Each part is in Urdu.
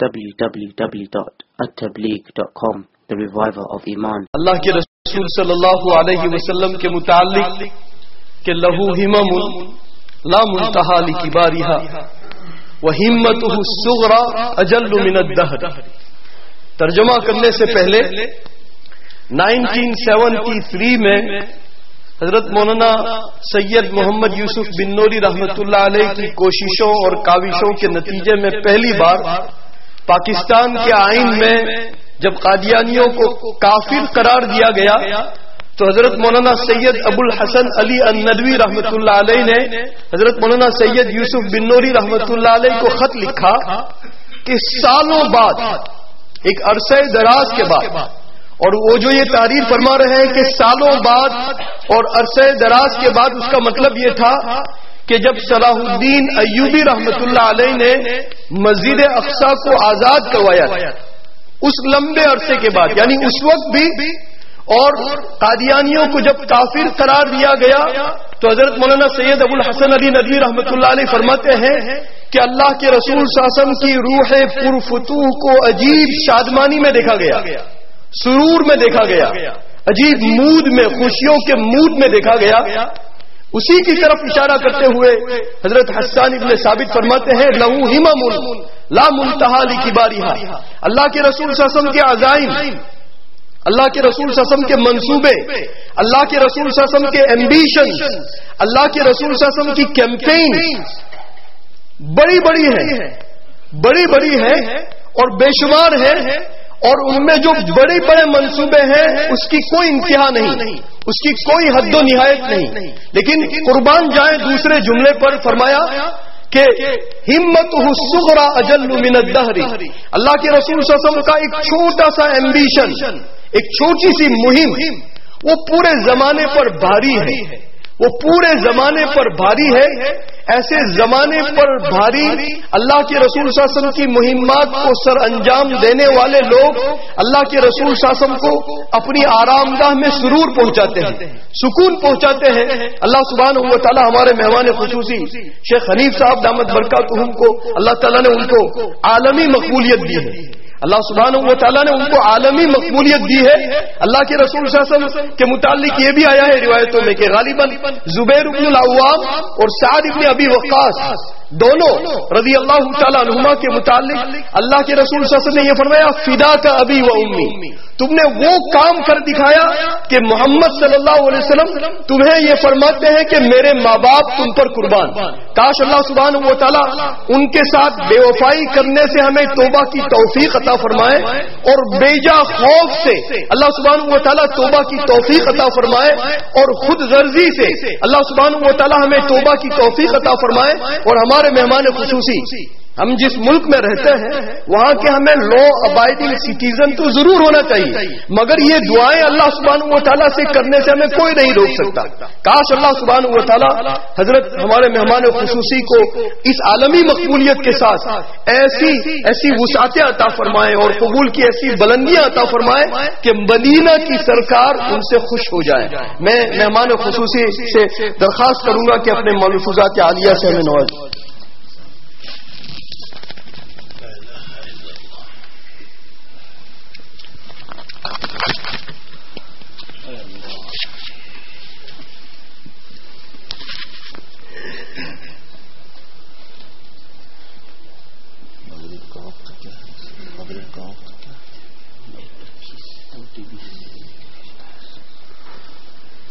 www.attableek.com The Reviver of Iman. اللہ کے رسول صلی اللہ علیہ وسلم کے متعلق کہ لہو ہمم لا منتہا لکباریہا وہمتہ الصغرى اجل من الدہر ترجمہ کرنے سے پہلے 1973 میں حضرت مولانا سید محمد یوسف بن نوری رحمت اللہ علیہ کی کوششوں اور کاوشوں کے نتیجے میں پہلی بار پاکستان کے آئین میں جب قادیانیوں کو کافر قرار دیا گیا، تو حضرت مولانا سید ابو الحسن علی الندوی رحمت اللہ علیہ نے حضرت مولانا سید یوسف بن نوری رحمت اللہ علیہ کو خط لکھا کہ سالوں بعد، ایک عرصہ دراز کے بعد، اور وہ جو یہ تعریف فرما رہے ہیں کہ سالوں بعد اور عرصہ دراز کے بعد، اس کا مطلب یہ تھا کہ جب صلاح الدین ایوبی رحمت اللہ علیہ نے مسجد اقسا کو آزاد کروایا اس لمبے عرصے کے بعد یعنی اس وقت بھی، اور قادیانیوں کو جب کافر قرار دیا گیا، تو حضرت مولانا سید ابو الحسن علی ندوی رحمت اللہ علیہ فرماتے ہیں کہ اللہ کے رسول ساسم کی روح پرفتوح کو عجیب شادمانی میں دیکھا گیا، سرور میں دیکھا گیا، عجیب مود میں، خوشیوں کے مود میں دیکھا گیا اسی کی طرف اشارہ کرتے ہوئے حضرت حسان ابن ثابت فرماتے ہیں، لہو ہما مل، لا منتہا کی باری اللہ کے رسول سسم کے عزائم، اللہ کے رسول سسم کے منصوبے، اللہ کے رسول سسم کے ایمبیشن اللہ کے رسول سسم کی کیمپین بڑی بڑی ہے بڑی بڑی ہے اور بے شمار ہے اور ان میں جو بڑے بڑے منصوبے ہیں، اس کی کوئی انتہا نہیں۔ اس کی کوئی حد و نہایت نہیں۔ لیکن قربان جائیں دوسرے جملے پر، فرمایا کہ ہمت حسرا اجل من الدہری اللہ کے رسول صلی اللہ علیہ وسلم کا ایک چھوٹا سا ایمبیشن ایک چھوٹی سی مہم، وہ پورے زمانے پر بھاری ہے۔ وہ پورے زمانے پر بھاری ہے ایسے زمانے پر بھاری اللہ کے رسول شاسم کی مہمات کو سر انجام دینے والے لوگ اللہ کے رسول شاسم کو اپنی آرام گاہ میں سرور پہنچاتے ہیں سکون پہنچاتے ہیں۔ اللہ سبحان و تعالیٰ ہمارے مہمان خصوصی شیخ حنیف صاحب دامت برکا کو اللہ تعالیٰ نے ان کو عالمی مقبولیت دی ہے۔ اللہ سبحانہ و تعالیٰ نے ان کو عالمی مقبولیت دی ہے۔ اللہ کے رسول صلی اللہ علیہ وسلم کے متعلق یہ بھی آیا ہے روایتوں میں کہ غالباً زبیر ابن العوام اور سعد ابن ابی وقاص دونوں رضی اللہ تعالیٰ عنہما کے متعلق اللہ کے رسول صلی اللہ علیہ وسلم نے یہ فرمایا، فدا کا ابھی و امی۔ تم نے وہ کام کر دکھایا کہ محمد صلی اللہ علیہ وسلم تمہیں یہ فرماتے ہیں کہ میرے ماں باپ تم پر قربان۔ کاش اللہ سبحان و تعالیٰ ان کے ساتھ بے وفائی کرنے سے ہمیں توبہ کی توفیق عطا فرمائے اور بیجا خوف سے اللہ سبحانہ و تعالیٰ توبہ کی توفیق عطا فرمائے اور خود غرضی سے اللہ سبحان و تعالیٰ ہمیں توبہ کی توفیق عطا فرمائے اور ہمارے مہمان خصوصی ہم جس ملک میں رہتے ہیں، وہاں کے ہمیں لو ابائڈنگ سٹیزن تو ضرور ہونا چاہیے۔ مگر یہ دعائیں اللہ سبحان و تعالیٰ سے کرنے سے ہمیں کوئی نہیں روک سکتا۔ کاش اللہ سبحان و تعالیٰ حضرت ہمارے مہمان خصوصی کو اس عالمی مقبولیت کے ساتھ ایسی ایسی وسعتیں عطا فرمائے اور قبول کی ایسی بلندیاں عطا فرمائے کہ مدینہ کی سرکار ان سے خوش ہو جائے۔ میں مہمان خصوصی سے درخواست کروں گا کہ اپنے ملفوظات عالیہ سے ہمیں نواز۔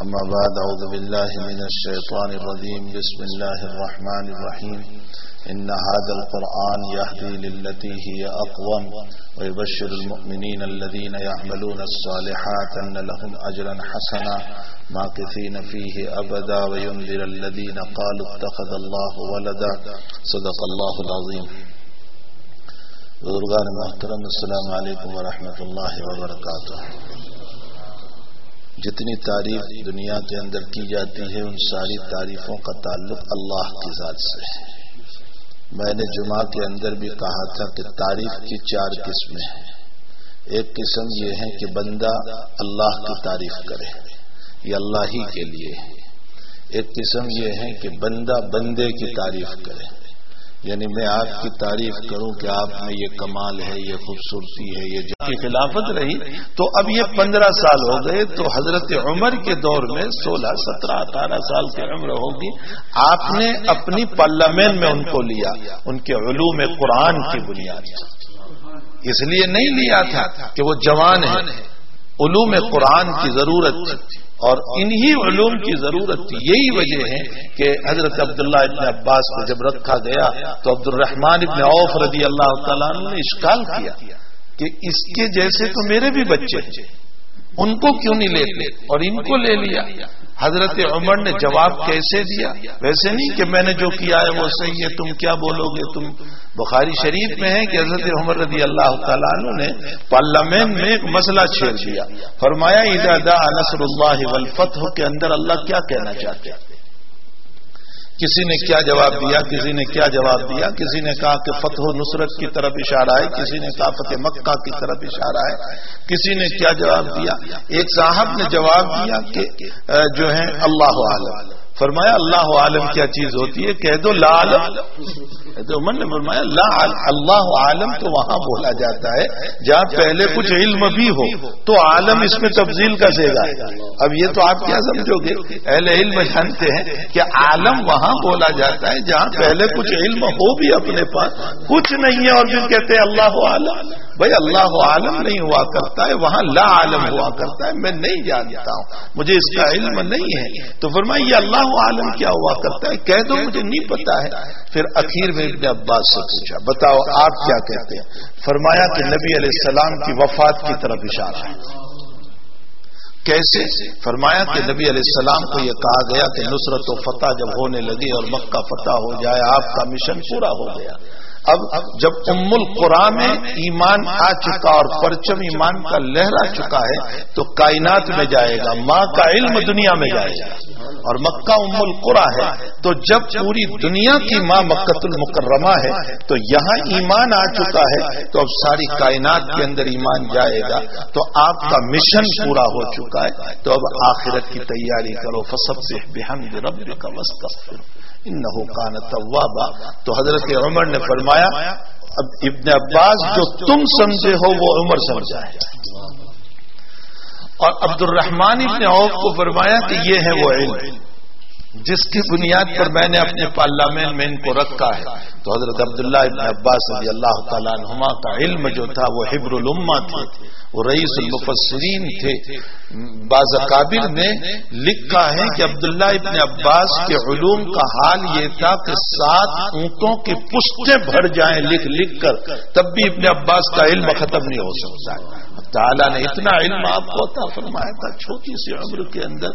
أما بعد، أعوذ بالله من الشيطان الرجيم. بسم الله الرحمن الرحيم. إن هذا القرآن يهدي للتي هي أقوم، ويبشر المؤمنين الذين يعملون الصالحات أن لهم أجرا حسنا ماكثين فيه أبدا، وينذر الذين قالوا اتخذ الله ولدا. صدق الله العظيم. بزرگان محترم، السلام علیکم ورحمۃ اللہ وبرکاتہ. جتنی تعریف دنیا کے اندر کی جاتی ہے، ان ساری تعریفوں کا تعلق اللہ کی ذات سے ہے۔ میں نے جمعہ کے اندر بھی کہا تھا کہ تعریف کی چار قسمیں ہیں۔ ایک قسم یہ ہے کہ بندہ اللہ کی تعریف کرے، یہ اللہ ہی کے لیے ایک قسم یہ ہے کہ بندہ بندے کی تعریف کرے۔ یعنی میں آپ کی تعریف کروں کہ آپ میں یہ کمال ہے، یہ خوبصورتی ہے، یہ کی خلافت رہی۔ تو اب یہ پندرہ سال ہو گئے، تو حضرت عمر کے دور میں سولہ، سترہ، اٹھارہ سال کی عمر ہوگی۔ آپ نے اپنی پارلیمنٹ میں ان کو لیا، ان کے علوم قرآن کی بنیاد اس لیے نہیں لیا تھا کہ وہ جوان ہے علوم قرآن کی ضرورت تھی۔ اور انہی علوم کی ضرورت تھی۔ یہی وجہ ہے کہ حضرت عبداللہ ابن عباس کو جب رکھا گیا تو عبد الرحمان ابن عوف رضی اللہ تعالیٰ نے اشکال کیا کہ اس کے جیسے تو میرے بھی بچے ان کو کیوں نہیں لیتے اور ان کو لے لیا۔ حضرت عمر نے جواب کیسے دیا؟ ویسے نہیں کہ میں نے جو کیا ہے وہ صحیح ہے تم کیا بولو گے؟ تم بخاری شریف میں ہے کہ حضرت عمر رضی اللہ تعالیٰ عنہ نے پارلیمنٹ میں ایک مسئلہ چھیڑ دیا۔ فرمایا ادا نصر اللہ والفتح کے اندر اللہ کیا کہنا چاہتے ہیں؟ کسی نے کیا جواب دیا، کسی نے کیا جواب دیا، کسی نے کہا کہ فتح و نصرت کی طرف اشارہ ہے، کسی نے کہا فتح مکہ کی طرف اشارہ ہے، کسی نے کیا جواب دیا؟ ایک صاحب نے جواب دیا کہ جو ہے اللہ عالم۔ فرمایا، اللہ عالم کیا چیز ہوتی ہے؟ کہہ دو، لا عالم. عمر نے فرمایا، لا اللہ عالم تو وہاں بولا جاتا ہے، جہاں پہلے کچھ علم بھی ہو، تو عالم اس میں تبدیل کا سے گا اب یہ تو آپ کیا سمجھو گے؟ اہل علم جانتے ہیں کہ عالم وہاں بولا جاتا ہے، جہاں پہلے کچھ علم ہو بھی اپنے پاس، کچھ نہیں ہے، اور پھر کہتے ہیں، اللہ عالم. بھائی، اللہ عالم نہیں ہوا کرتا ہے، وہاں لا عالم ہوا کرتا ہے، میں نہیں جانتا ہوں، مجھے اس کا علم نہیں ہے۔ تو فرمایا، یہ اللہ عالم کیا ہوا کرتا ہے؟ کہہ دو، مجھے نہیں پتا ہے۔ پھر اخیر میں ابن عباس سے پوچھا، بتاؤ آپ کیا کہتے ہیں؟ فرمایا کہ نبی علیہ السلام کی وفات کی طرف اشارہ ہے۔ کیسے؟ فرمایا کہ نبی علیہ السلام کو یہ کہا گیا کہ نصرت و فتح جب ہونے لگی اور مکہ فتح ہو جائے، آپ کا مشن پورا ہو گیا۔ اب جب ام القرآن میں ایمان آ چکا اور پرچم ایمان کا لہرا چکا ہے تو کائنات میں جائے گا، ماں کا علم دنیا میں جائے گا۔ اور مکہ ام القرا ہے، تو جب پوری دنیا کی ماں مکت المکرمہ ہے، تو یہاں ایمان آ چکا ہے، تو اب ساری کائنات کے اندر ایمان جائے گا۔ تو آپ کا مشن پورا ہو چکا ہے، تو اب آخرت کی تیاری کرو۔ فسب سے بحمد رب کا مستقبل انہو کان توابا. تو حضرت عمر نے فرمایا، اب ابن عباس جو تم سمجھے ہو، وہ عمر سمجھا ہے۔ اور عبد الرحمان ابن عوف کو فرمایا کہ یہ ہے وہ علم، جس کی بنیاد پر میں نے اپنے پارلیمنٹ میں ان کو رکھا ہے۔ تو حضرت عبداللہ ابن عباس رضی اللہ تعالیٰ عنہما کا علم جو تھا، وہ حبر الما تھے۔ وہ رئیس المفسرین تھے۔ بعض قابل نے لکھا ہے کہ عبداللہ ابن عباس کے علوم کا حال یہ تھا کہ سات اونٹوں کی پشتیں بھر جائیں لکھ لکھ کر، تب بھی ابن عباس کا علم ختم نہیں ہو سکتا۔ ہے تعالیٰ نے اتنا علم آپ کو عطا فرمایا تھا چھوٹی سی عمر کے اندر۔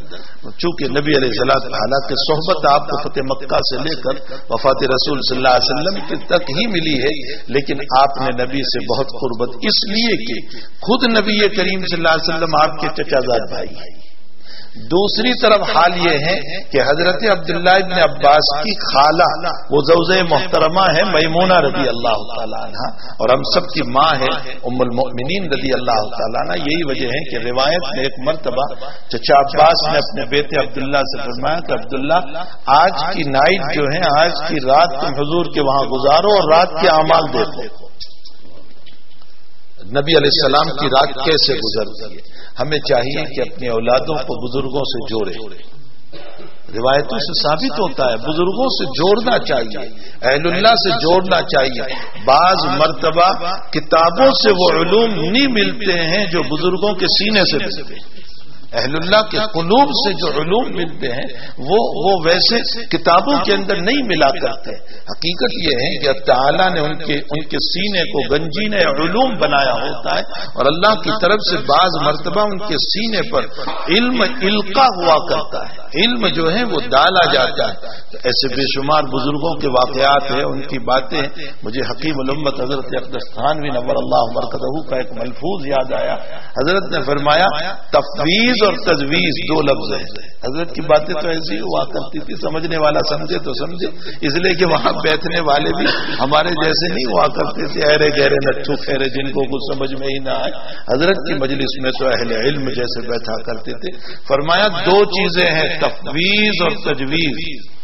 چونکہ نبی علیہ السلام تعالیٰ کی صحبت آپ کو فتح مکہ سے لے کر وفات رسول صلی اللہ علیہ وسلم کی تک ہی ملی ہے، لیکن آپ نے نبی سے بہت قربت اس لیے کہ خود نبی کریم صلی اللہ علیہ وسلم آپ کے چچا زاد بھائی دوسری طرف حال یہ ہے کہ حضرت عبداللہ ابن عباس کی خالہ، وہ زوز محترمہ ہے، میمونہ رضی اللہ تعالیٰ عنہ، اور ہم سب کی ماں ہے، ام المؤمنین رضی اللہ تعالیٰ عنہ۔ یہی وجہ ہے کہ روایت میں ایک مرتبہ چچا عباس نے اپنے بیٹے عبداللہ سے فرمایا کہ عبداللہ، آج کی نائٹ جو ہے، آج کی رات تم حضور کے وہاں گزارو اور رات کے اعمال دیکھو۔ نبی علیہ السلام کی رات کیسے گزرتی ہے ہمیں چاہیے کہ اپنی اولادوں کو بزرگوں سے جوڑے۔ روایتوں سے ثابت ہوتا ہے، بزرگوں سے جوڑنا چاہیے، اہل اللہ سے جوڑنا چاہیے۔ بعض مرتبہ کتابوں سے وہ علوم نہیں ملتے ہیں جو بزرگوں کے سینے سے ملتے ہیں۔ اہل اللہ کے قلوب سے جو علوم ملتے ہیں، وہ وہ ویسے کتابوں کے اندر نہیں ملا کرتے۔ حقیقت یہ ہے کہ تعالیٰ نے ان کے ان کے سینے کو گنجین علوم بنایا ہوتا ہے اور اللہ کی طرف سے بعض مرتبہ ان کے سینے پر علم القا ہوا کرتا ہے۔ علم جو ہے وہ ڈالا جاتا ہے۔ ایسے بے شمار بزرگوں کے واقعات ہیں، ان کی باتیں مجھے حکیم الامت حضرت اقدستان بھی نور اللہ مرکز کا ایک ملفوظ یاد آیا۔ حضرت نے فرمایا، تفویض اور تجویز دو لفظ ہیں۔ حضرت کی باتیں تو ایسی ہوا کرتی تھی، سمجھنے والا سمجھے تو سمجھے، اس لیے کہ وہاں بیٹھنے والے بھی ہمارے جیسے نہیں ہوا کرتے تھے ارے گہرے نٹھو خیرے جن کو کچھ سمجھ میں ہی نہ آئے۔ حضرت کی مجلس میں تو اہل علم جیسے بیٹھا کرتے تھے۔ فرمایا دو چیزیں ہیں، تفویض اور تجویز۔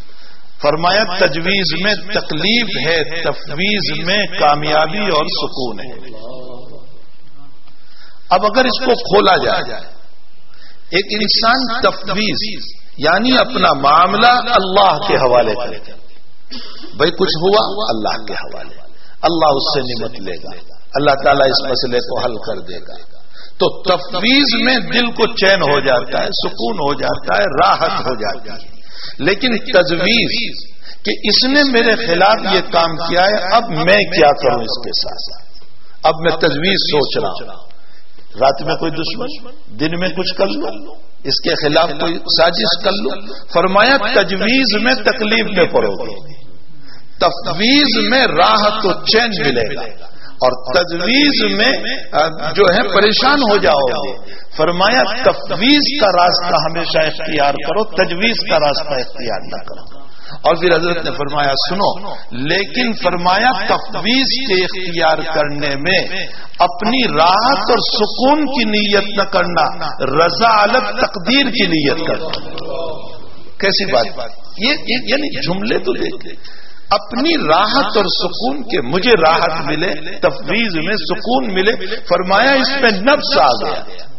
فرمایا تجویز میں تکلیف ہے، تفویض میں کامیابی اور سکون ہے۔ اب اگر اس کو کھولا جائے ایک انسان تفویض یعنی اپنا معاملہ اللہ کے حوالے کرے۔ بھائی کچھ ہوا؟ اللہ کے حوالے۔ اللہ اس سے نمٹ لے گا۔ اللہ تعالیٰ اس مسئلے کو حل کر دے گا۔ تو تفویض میں دل کو چین ہو جاتا ہے، سکون ہو جاتا ہے، راحت ہو جاتی ہے۔ لیکن تجویز کہ اس نے میرے خلاف یہ کام کیا ہے، اب میں کیا کروں اس کے ساتھ؟ اب میں تجویز سوچ رہا ہوں۔ رات میں کوئی دشمن، دن میں کچھ کر لو اس کے خلاف کوئی سازش کر لو فرمایا، تجویز میں تکلیف میں پڑو گے۔ تفویض میں راحت و چین ملے گا۔ اور تجویز میں جو ہے، پریشان ہو جاؤ گے۔ فرمایا، تفویض کا راستہ ہمیشہ اختیار کرو، تجویز کا راستہ اختیار نہ کرو۔ اور پھر حضرت نے فرمایا، سنو، لیکن فرمایا تفویض کے اختیار کرنے میں اپنی راحت اور سکون کی نیت نہ کرنا، رضا الگ تقدیر کی نیت کرنا۔ کیسی بات؟ یہ یعنی جملے تو دیکھ اپنی راحت اور سکون کے مجھے راحت ملے، تفویض میں سکون ملے۔ فرمایا، اس میں نفس آ گیا۔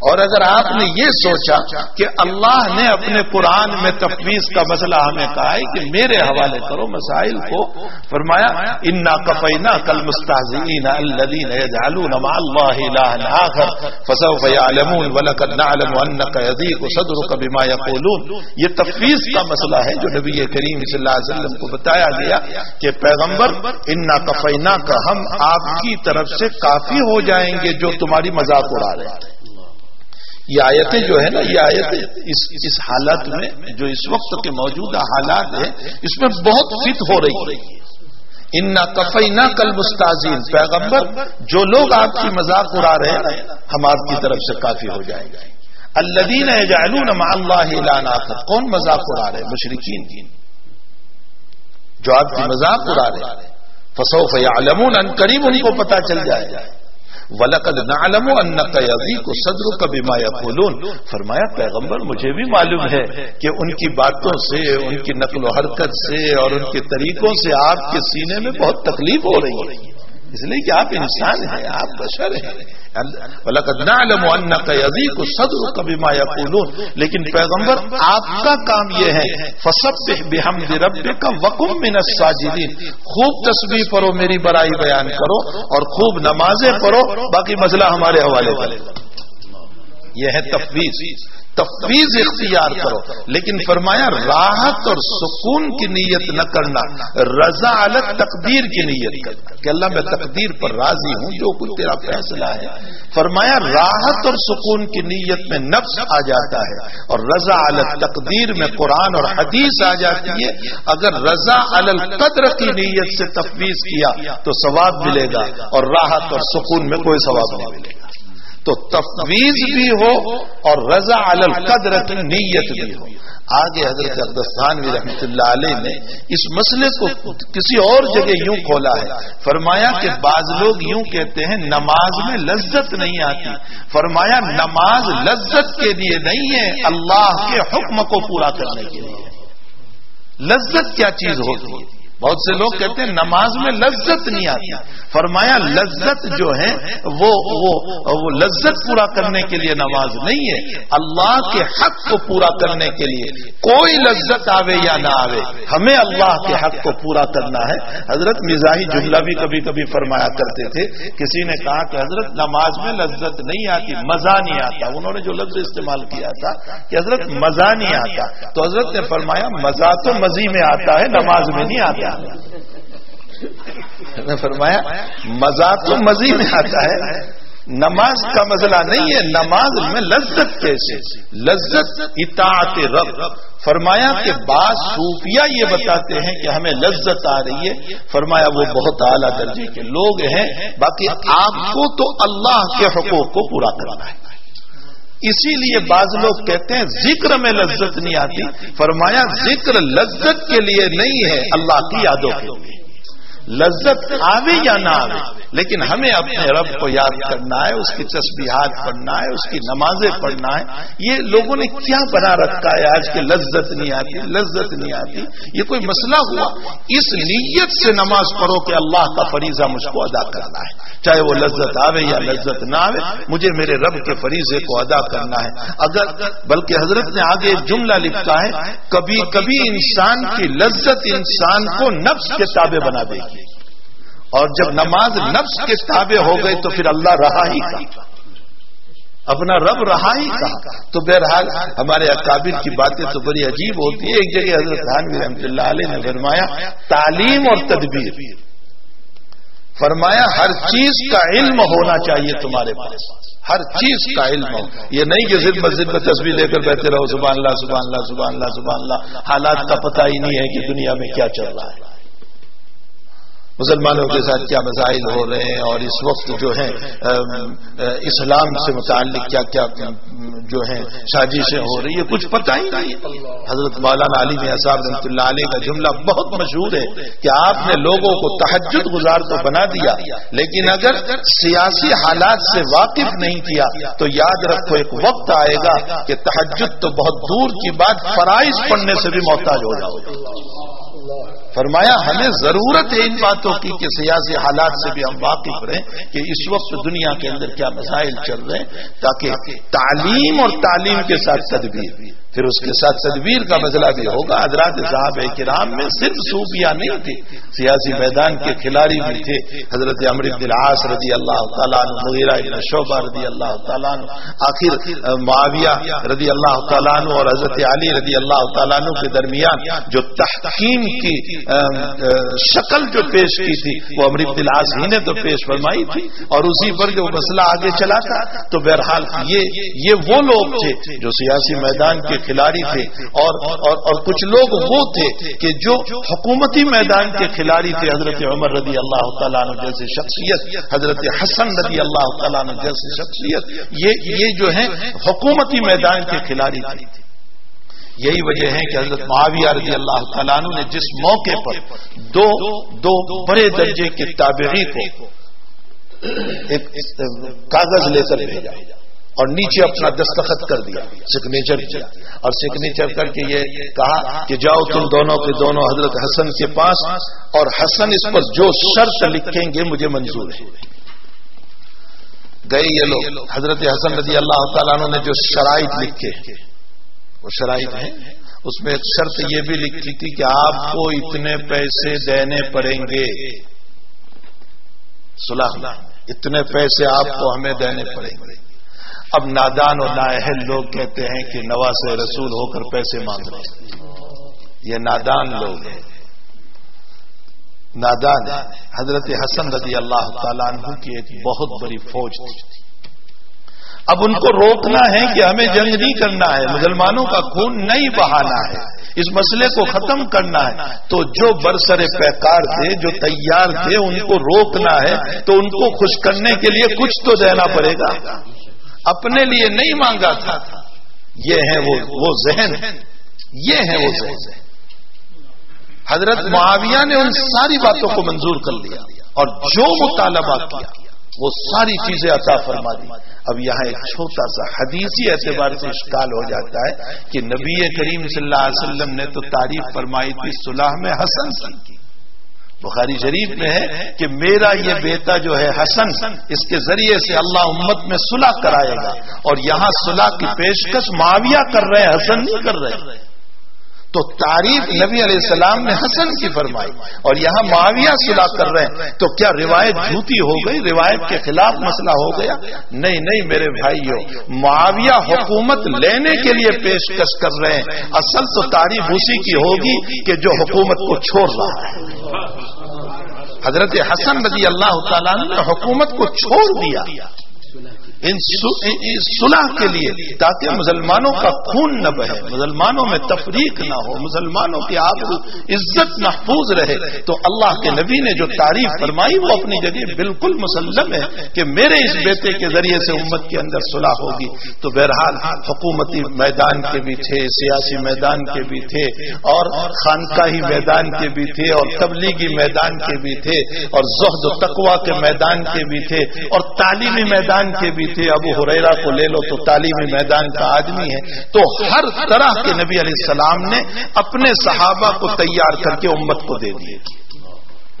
اور اگر آپ نے یہ سوچا کہ اللہ نے اپنے قرآن میں تفویض کا مسئلہ ہمیں کہا ہے کہ میرے حوالے کرو مسائل کو، فرمایا، انا کفینا کل مستحزین الذین یجعلون مع اللہ الہ آخر، فسوف یعلمون ولقد نعلم بما یہ تفویض کا مسئلہ ہے جو نبی کریم صلی اللہ علیہ وسلم کو بتایا گیا کہ پیغمبر، انا کفینا کا ہم آپ کی طرف سے کافی ہو جائیں گے جو تمہاری مذاق اڑا رہے ہیں۔ یہ آیتیں جو ہے نا، یہ آیتیں اس اس حالت میں جو اس وقت کے موجودہ حالات ہیں، اس میں بہت فت ہو رہی ہے۔ ان کفئی نہ کل مستازین پیغمبر، جو لوگ آپ کی مذاق اڑا رہے ہیں، ہم آپ کی طرف سے کافی ہو جائیں گے۔ الدین اللہ کون مذاق اڑا رہے مشرقین جو آپ کی مذاق اڑا رہے فسوف یا قریب ان کو پتا چل جائے۔ ولقد نعلم انك يضيق صدرك بما يقولون۔ فرمایا، پیغمبر، مجھے بھی معلوم ہے کہ ان کی باتوں سے، ان کی نقل و حرکت سے اور ان کے طریقوں سے آپ کے سینے میں بہت تکلیف ہو رہی ہے۔ اس لیے کہ آپ انسان ہیں، آپ بشر ہیں۔ کبھی مایا لیکن پیغمبر، آپ کا کام یہ ہے کا وکم من الساجدین خوب تصویر پڑھو، میری برائی بیان کرو، اور خوب نمازیں پڑھو، باقی مسئلہ ہمارے حوالے والے یہ ہے تفویض۔ تفویض اختیار کرو. لیکن فرمایا، راحت اور سکون کی نیت نہ کرنا، رضا الگ تقدیر کی نیت کرنا کہ اللہ، میں تقدیر پر راضی ہوں، جو کچھ تیرا فیصلہ ہے۔ فرمایا، راحت اور سکون کی نیت میں نفس آ جاتا ہے اور رضا الگ تقدیر میں قرآن اور حدیث آ جاتی ہے۔ اگر رضا القدر کی نیت سے تفویض کیا، تو ثواب ملے گا اور راحت اور سکون میں کوئی ثواب نہیں ملے گا۔ تو تفویض بھی ہو اور رضا القدر کی نیت بھی ہو۔ آگے حضرت عبدستان رحمۃ اللہ علیہ نے اس مسئلے کو کسی اور جگہ یوں کھولا ہے۔ فرمایا کہ بعض لوگ یوں کہتے ہیں، نماز میں لذت نہیں آتی۔ فرمایا، نماز لذت کے لیے نہیں ہے، اللہ کے حکم کو پورا کرنے کے لیے۔ لذت کیا چیز ہوتی ہے؟ بہت سے لوگ کہتے ہیں نماز میں لذت نہیں آتی۔ فرمایا لذت جو ہے وہ وہ, وہ لذت پورا کرنے کے لیے نماز نہیں ہے۔ اللہ کے حق کو پورا کرنے کے لیے کوئی لذت آوے یا نہ آوے ہمیں اللہ کے حق کو پورا کرنا ہے۔ حضرت مزاحی جملہ بھی کبھی کبھی فرمایا کرتے تھے کسی نے کہا کہ حضرت نماز میں لذت نہیں آتی مزہ نہیں آتا۔ انہوں نے جو لفظ استعمال کیا تھا کہ حضرت مزہ نہیں آتا۔ تو حضرت نے فرمایا مزہ تو مزی میں آتا ہے نماز میں نہیں آتا۔ فرمایا، مزہ تو مزے میں آتا ہے، نماز کا مسئلہ نہیں ہے، نماز میں لذت کیسے لذت اطاعت رب۔ فرمایا کہ بعض صوفیہ یہ بتاتے ہیں کہ ہمیں لذت آ رہی ہے۔ فرمایا وہ بہت اعلیٰ درجے کے لوگ ہیں۔ باقی آپ کو تو اللہ کے حقوق کو پورا کرنا ہے۔ اسی لیے بعض لوگ کہتے ہیں ذکر میں لذت نہیں آتی۔ فرمایا، ذکر لذت کے لیے نہیں ہے اللہ کی یادوں کے لیے۔ لذت آوے یا نہ آوے؟ لیکن ہمیں اپنے رب کو یاد کرنا ہے، اس کی تسبیحات پڑھنا ہے، اس کی نمازیں پڑھنا ہے۔ یہ لوگوں نے کیا بنا رکھا ہے آج کے لذت نہیں آتی، لذت نہیں آتی۔ یہ کوئی مسئلہ ہوا؟ اس نیت سے نماز پڑھو کہ اللہ کا فریضہ مجھ کو ادا کرنا ہے۔ چاہے وہ لذت آوے یا لذت نہ آوے، مجھے میرے رب کے فریضے کو ادا کرنا ہے۔ اگر بلکہ حضرت نے آگے ایک جملہ لکھا ہے، کبھی کبھی انسان کی لذت انسان کو نفس کے تابع بنا دے گی۔ اور جب نماز نفس کے تابع ہو گئے تو پھر اللہ رہا ہی کہا۔ اپنا رب رہا ہی کہا۔ تو بہرحال ہمارے اکابر کی باتیں تو بڑی عجیب ہوتی ہے ایک جگہ حضرت خان رحمۃ اللہ علیہ نے فرمایا، تعلیم اور تدبیر۔ فرمایا، ہر چیز کا علم ہونا چاہیے تمہارے پاس۔ ہر چیز کا علم ہو۔ یہ نہیں کہ ضد مسجد میں تصویر لے کر بیٹھے رہو، سبحان اللہ سبحان اللہ سبحان اللہ سبحان اللہ۔ حالات کا پتہ ہی نہیں ہے کہ دنیا میں کیا چل رہا ہے۔ مسلمانوں کے ساتھ کیا مسائل ہو رہے ہیں اور اس وقت جو ہے اسلام سے متعلق کیا کیا جو ہے سازشیں ہو رہی ہے کچھ پتہ ہی نہیں حضرت مولانا علی میں صاحب رحمۃ اللہ علیہ کا جملہ بہت مشہور ہے کہ آپ نے لوگوں کو تحجد گزار تو بنا دیا، لیکن اگر سیاسی حالات سے واقف نہیں کیا، تو یاد رکھو ایک وقت آئے گا کہ تحجد تو بہت دور کی بات، فرائض پڑھنے سے بھی محتاج ہو جاؤ۔ فرمایا، ہمیں ضرورت ہے ان باتوں کی کہ سیاسی حالات سے بھی ہم واقف رہیں کہ اس وقت دنیا کے اندر کیا مسائل چل رہے ہیں تاکہ تعلیم اور تعلیم کے ساتھ تدبیر۔ پھر اس کے ساتھ تدبیر کا مسئلہ بھی ہوگا۔ حضرات صاحب کرام میں صرف صوفیہ نہیں تھے، سیاسی میدان کے کھلاڑی بھی تھے۔ حضرت امرت العاص رضی اللہ تعالیٰ مغیرہ ابن شعبہ رضی اللہ تعالیٰ آخر معاویہ رضی اللہ تعالیٰ اور حضرت علی رضی اللہ تعالیٰ کے درمیان جو تحقیم کی شکل جو پیش کی تھی، وہ امرت العاص ہی نے تو پیش فرمائی تھی اور اسی پر جو مسئلہ آگے چلا تھا، تو بہرحال یہ وہ لوگ تھے جو سیاسی میدان کے کھلاڑی تھے اور اور, اور کچھ لوگ وہ تھے کہ جو حکومتی میدان کے کھلاڑی تھے حضرت عمر رضی اللہ تعالیٰ عنہ جیسے شخصیت حضرت حسن رضی اللہ تعالیٰ عنہ جیسی شخصیت یہ یہ جو ہیں حکومتی میدان کے کھلاڑی تھے۔ یہی وجہ ہے کہ حضرت معاویہ رضی اللہ تعالیٰ عنہ نے جس موقع پر دو دو بڑے درجے کے تابعی کو ایک کاغذ لے کر بھیجا۔ اور نیچے اپنا دستخط کر دیا سگنیچر کیا۔ اور سگنیچر کر کے یہ کہا کہ جاؤ تم دونوں کے دونوں حضرت حسن کے پاس، اور حسن اس پر جو شرط لکھیں گے مجھے منظور ہے۔ گئے یہ لوگ، حضرت حسن رضی اللہ تعالیٰ نے جو شرائط لکھے، وہ شرائط ہیں۔ اس میں ایک شرط یہ بھی لکھی تھی کہ آپ کو اتنے پیسے دینے پڑیں گے۔ سلح اتنے پیسے آپ کو ہمیں دینے پڑیں گے۔ اب نادان اور نااہل لوگ کہتے ہیں کہ نواز رسول ہو کر پیسے مانگ رہے ہیں۔ یہ نادان لوگ ہیں۔ نادان حضرت حسن رضی اللہ تعالیٰ عنہ کی ایک بہت بڑی فوج تھی۔ اب ان کو روکنا ہے کہ ہمیں جنگ نہیں کرنا ہے، مسلمانوں کا خون نہیں بہانا ہے، اس مسئلے کو ختم کرنا ہے۔ تو جو برسر پیکار تھے، جو تیار تھے، ان کو روکنا ہے، تو ان کو خوش کرنے کے لیے کچھ تو دینا پڑے گا۔ اپنے لیے نہیں مانگا تھا۔ یہ ہے وہ ذہن۔ یہ ہے وہ ذہن۔ حضرت معاویہ نے ان ساری باتوں کو منظور کر لیا اور جو مطالبہ کیا، وہ ساری چیزیں عطا فرما دی۔ اب یہاں ایک چھوٹا سا حدیثی اعتبار سے اشکال ہو جاتا ہے کہ نبی کریم صلی اللہ علیہ وسلم نے تو تعریف فرمائی تھی صلاح میں حسن کی۔ بخاری شریف میں ہے کہ میرا یہ بیٹا جو ہے حسن، اس کے ذریعے سے اللہ امت میں صلح کرائے گا۔ اور یہاں صلح کی پیشکش معاویہ کر رہے ہیں، حسن نہیں کر رہے۔ تو تعریف نبی علیہ السلام نے حسن کی فرمائی اور یہاں معاویہ صلح کر رہے ہیں۔ تو کیا روایت جھوٹی ہو گئی؟ روایت کے خلاف مسئلہ ہو گیا؟ نہیں نہیں میرے بھائی معاویہ حکومت لینے کے لیے پیشکش کر رہے ہیں۔ اصل تو تعریف اسی کی ہوگی کہ جو حکومت کو چھوڑ رہا ہے۔ حضرت حسن رضی اللہ تعالیٰ نے حکومت کو چھوڑ دیا۔ ان صلح کے لیے، تاکہ مسلمانوں کا خون نہ بہے، مسلمانوں میں تفریق نہ ہو، مسلمانوں کی آپ عزت محفوظ رہے، تو اللہ کے نبی نے جو تعریف فرمائی، وہ اپنی جگہ بالکل مسلم ہے کہ میرے اس بیٹے کے ذریعے سے امت کے اندر صلح ہوگی۔ تو بہرحال، حکومتی میدان کے بھی تھے، سیاسی میدان کے بھی تھے، اور خانقاہی میدان کے بھی تھے، اور تبلیغی میدان کے بھی تھے، اور زہد و تقوا کے میدان کے بھی تھے، اور تعلیمی میدان کے بھی تھے ابو حریرا کو لے لو تو تعلیمی میدان کا آدمی ہے۔ تو ہر طرح کے نبی علیہ السلام نے اپنے صحابہ کو تیار کر کے امت کو دے دیے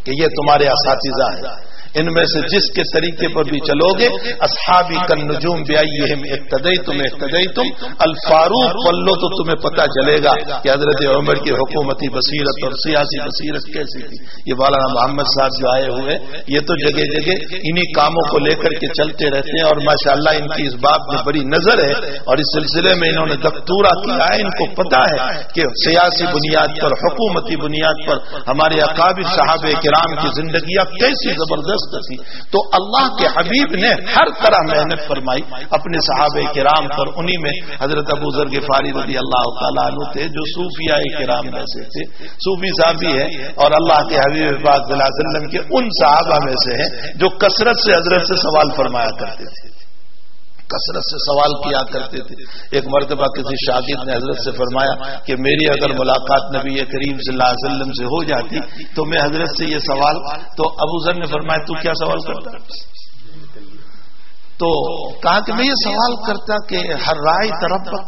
کہ یہ تمہارے اساتذہ ہیں۔ ان میں سے جس کے طریقے پر بھی چلو گے، اصحابی کن نجوم ابتدئی تم ابتدئی تم الفاروق پلو تو تمہیں پتہ چلے گا کہ حضرت عمر کی حکومتی بصیرت اور سیاسی بصیرت کیسی تھی۔ یہ مولانا محمد صاحب جو آئے ہوئے، یہ تو جگہ جگہ انہی کاموں کو لے کر کے چلتے رہتے ہیں اور ماشاء اللہ ان کی اس بات میں بڑی نظر ہے اور اس سلسلے میں انہوں نے دکتورا کیا ہے ان کو پتا ہے کہ سیاسی بنیاد پر، حکومتی بنیاد پر ہمارے اقابر صاحب کرام کی زندگیاں کیسی زبردست تھی۔ تو اللہ کے حبیب نے ہر طرح محنت فرمائی۔ اپنے صحابہ کرام پر، انہی میں حضرت ابو ذر غفاری رضی اللہ تعالیٰ عنہ تھے، جو صوفیاء کرام میں سے تھے۔ صوفی صاحبی ہے اور اللہ کے حبیب صلی اللہ علیہ وسلم کے ان صحابہ میں سے ہیں، جو کثرت سے حضرت سے سوال فرمایا کرتے تھے۔ کثرت سے سوال کیا کرتے تھے۔ ایک مرتبہ کسی شاگرد نے حضرت سے فرمایا کہ میری اگر ملاقات نبی کریم صلی اللہ علیہ وسلم سے ہو جاتی تو میں حضرت سے یہ سوال، تو ابو ذر نے فرمایا، تو کیا سوال کرتا؟ تو کہا کہ میں یہ سوال کرتا کہ ہر رائے طرف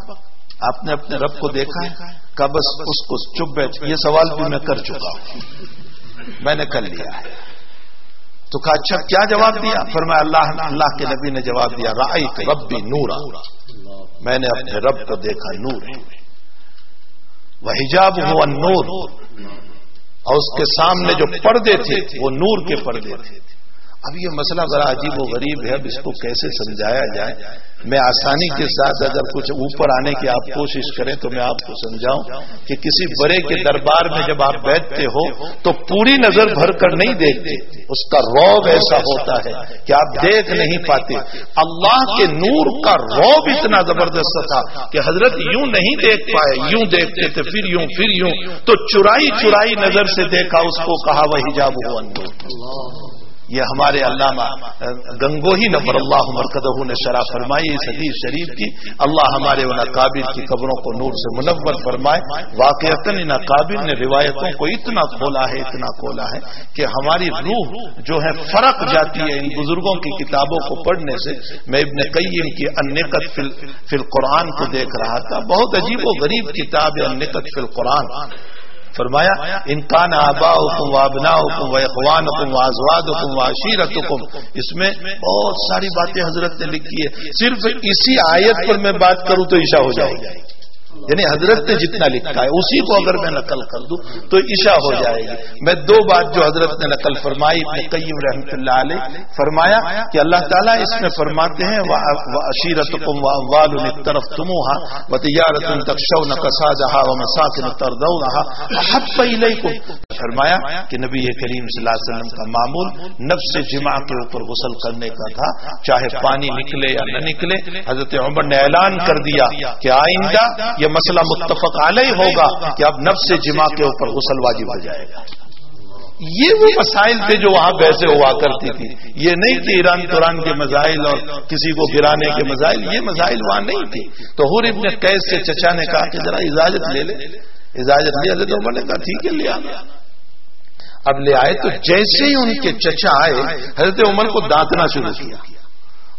آپ نے اپنے رب کو دیکھا ہے کہ بس اس کو چپ بیٹھ، یہ سوال بھی میں کر چکا ہوں۔ میں نے کر لیا ہے۔ تو کہا اچھا کیا جواب دیا؟ فرمایا اللہ اللہ کے نبی نے جواب دیا رائی ربی نورا۔ میں نے اپنے رب کو دیکھا نور۔ وہ حجاب ہوا نور۔ اور اس کے سامنے جو پردے تھے وہ نور کے پردے تھے۔ اب یہ مسئلہ بڑا عجیب و غریب ہے، اب اس کو کیسے سمجھایا جائے؟ میں آسانی کے ساتھ اگر کچھ اوپر آنے کی آپ کوشش کریں تو میں آپ کو سمجھاؤں کہ کسی بڑے کے دربار میں جب آپ بیٹھتے ہو تو پوری نظر بھر کر نہیں دیکھتے۔ اس کا روب ایسا ہوتا ہے کہ آپ دیکھ نہیں پاتے۔ اللہ کے نور کا روب اتنا زبردست تھا کہ حضرت یوں نہیں دیکھ پائے، یوں دیکھتے تھے، پھر یوں پھر یوں۔ تو چرائی چرائی نظر سے دیکھا، اس کو کہا وہ حجاب ہوا یہ ہمارے علامہ گنگو ہی اللہ مرکز نے شرح فرمائی، اس حدیث شریف کی۔ اللہ ہمارے ان اکابر کی قبروں کو نور سے منور فرمائے۔ واقعات ان اکابر نے روایتوں کو اتنا کھولا ہے، اتنا کھولا ہے کہ ہماری روح جو ہے فرق جاتی ہے ان بزرگوں کی کتابوں کو پڑھنے سے۔ میں ابن قیم کی انکت فی القرآن کو دیکھ رہا تھا۔ بہت عجیب و غریب کتاب ہے انکت فی القرآن۔ فرمایا انکان آبا حکم و ابنا حکم و اخوان حکم و آزواد حکم و عشیرت حکم اس میں بہت ساری باتیں حضرت نے لکھی ہے صرف اسی آیت پر میں بات کروں تو عشاء ہو جائے گی۔ یعنی حضرت نے جتنا لکھا ہے، اسی کو اگر میں نقل کر دوں تو عشاء ہو جائے گی۔ میں دو بات جو حضرت نے نقل فرمائی، ابن قیم رحمت اللہ علیہ فرمایا کہ اللہ تعالیٰ اس میں فرماتے ہیں عشیرت کم وال طرف تم و تجارت تقشو نہ کسا جہا و مساکن تردو رہا حد پہلے کو فرمایا کہ نبی کریم صلی اللہ علیہ وسلم کا معمول نفس جمع کے اوپر غسل کرنے کا تھا، چاہے پانی نکلے یا نہ نکلے، حضرت عمر نے اعلان کر دیا کہ آئندہ یہ مسئلہ متفق علیہ ہوگا کہ اب نفس سے جمع کے اوپر غسل واجب ہو جائے گا۔ یہ وہ مسائل تھے جو وہاں ویسے ہوا کرتی تھی۔ یہ نہیں کہ ایران توران کے مسائل اور کسی کو گرانے کے مسائل، یہ مسائل وہاں نہیں تھی تو حور ابن قید سے چچا نے کہا کہ ذرا اجازت لے لے۔ اجازت لے حضرت عمر نے کہا، ٹھیک ہے، لے آنا۔ اب لے آئے تو جیسے ہی ان کے چچا آئے، حضرت عمر کو دانتنا شروع کیا۔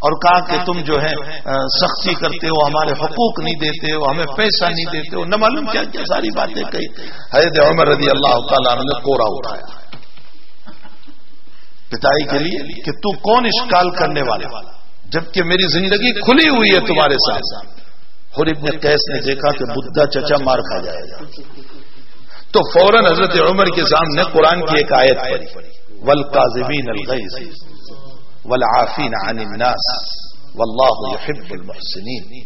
اور کہا کہ تم جو ہے سختی کرتے ہو، ہمارے حقوق نہیں دیتے ہو، ہمیں پیسہ نہیں دیتے ہو۔ نہ معلوم کیا کیا ساری باتیں کہی۔ حید عمر رضی اللہ تعالیٰ نے کورا اٹھایا۔ پتائی کے لیے کہ تو کون اشکال کرنے والے جبکہ میری زندگی کھلی ہوئی ہے تمہارے ساتھ۔ اور ابن کیس نے دیکھا کہ بدھا چچا مار کھا جائے گا۔ تو فوراً حضرت عمر کے سامنے قرآن کی ایک آیت پڑی ول الغیظ والعافین عن الناس واللہ يحب المحسنین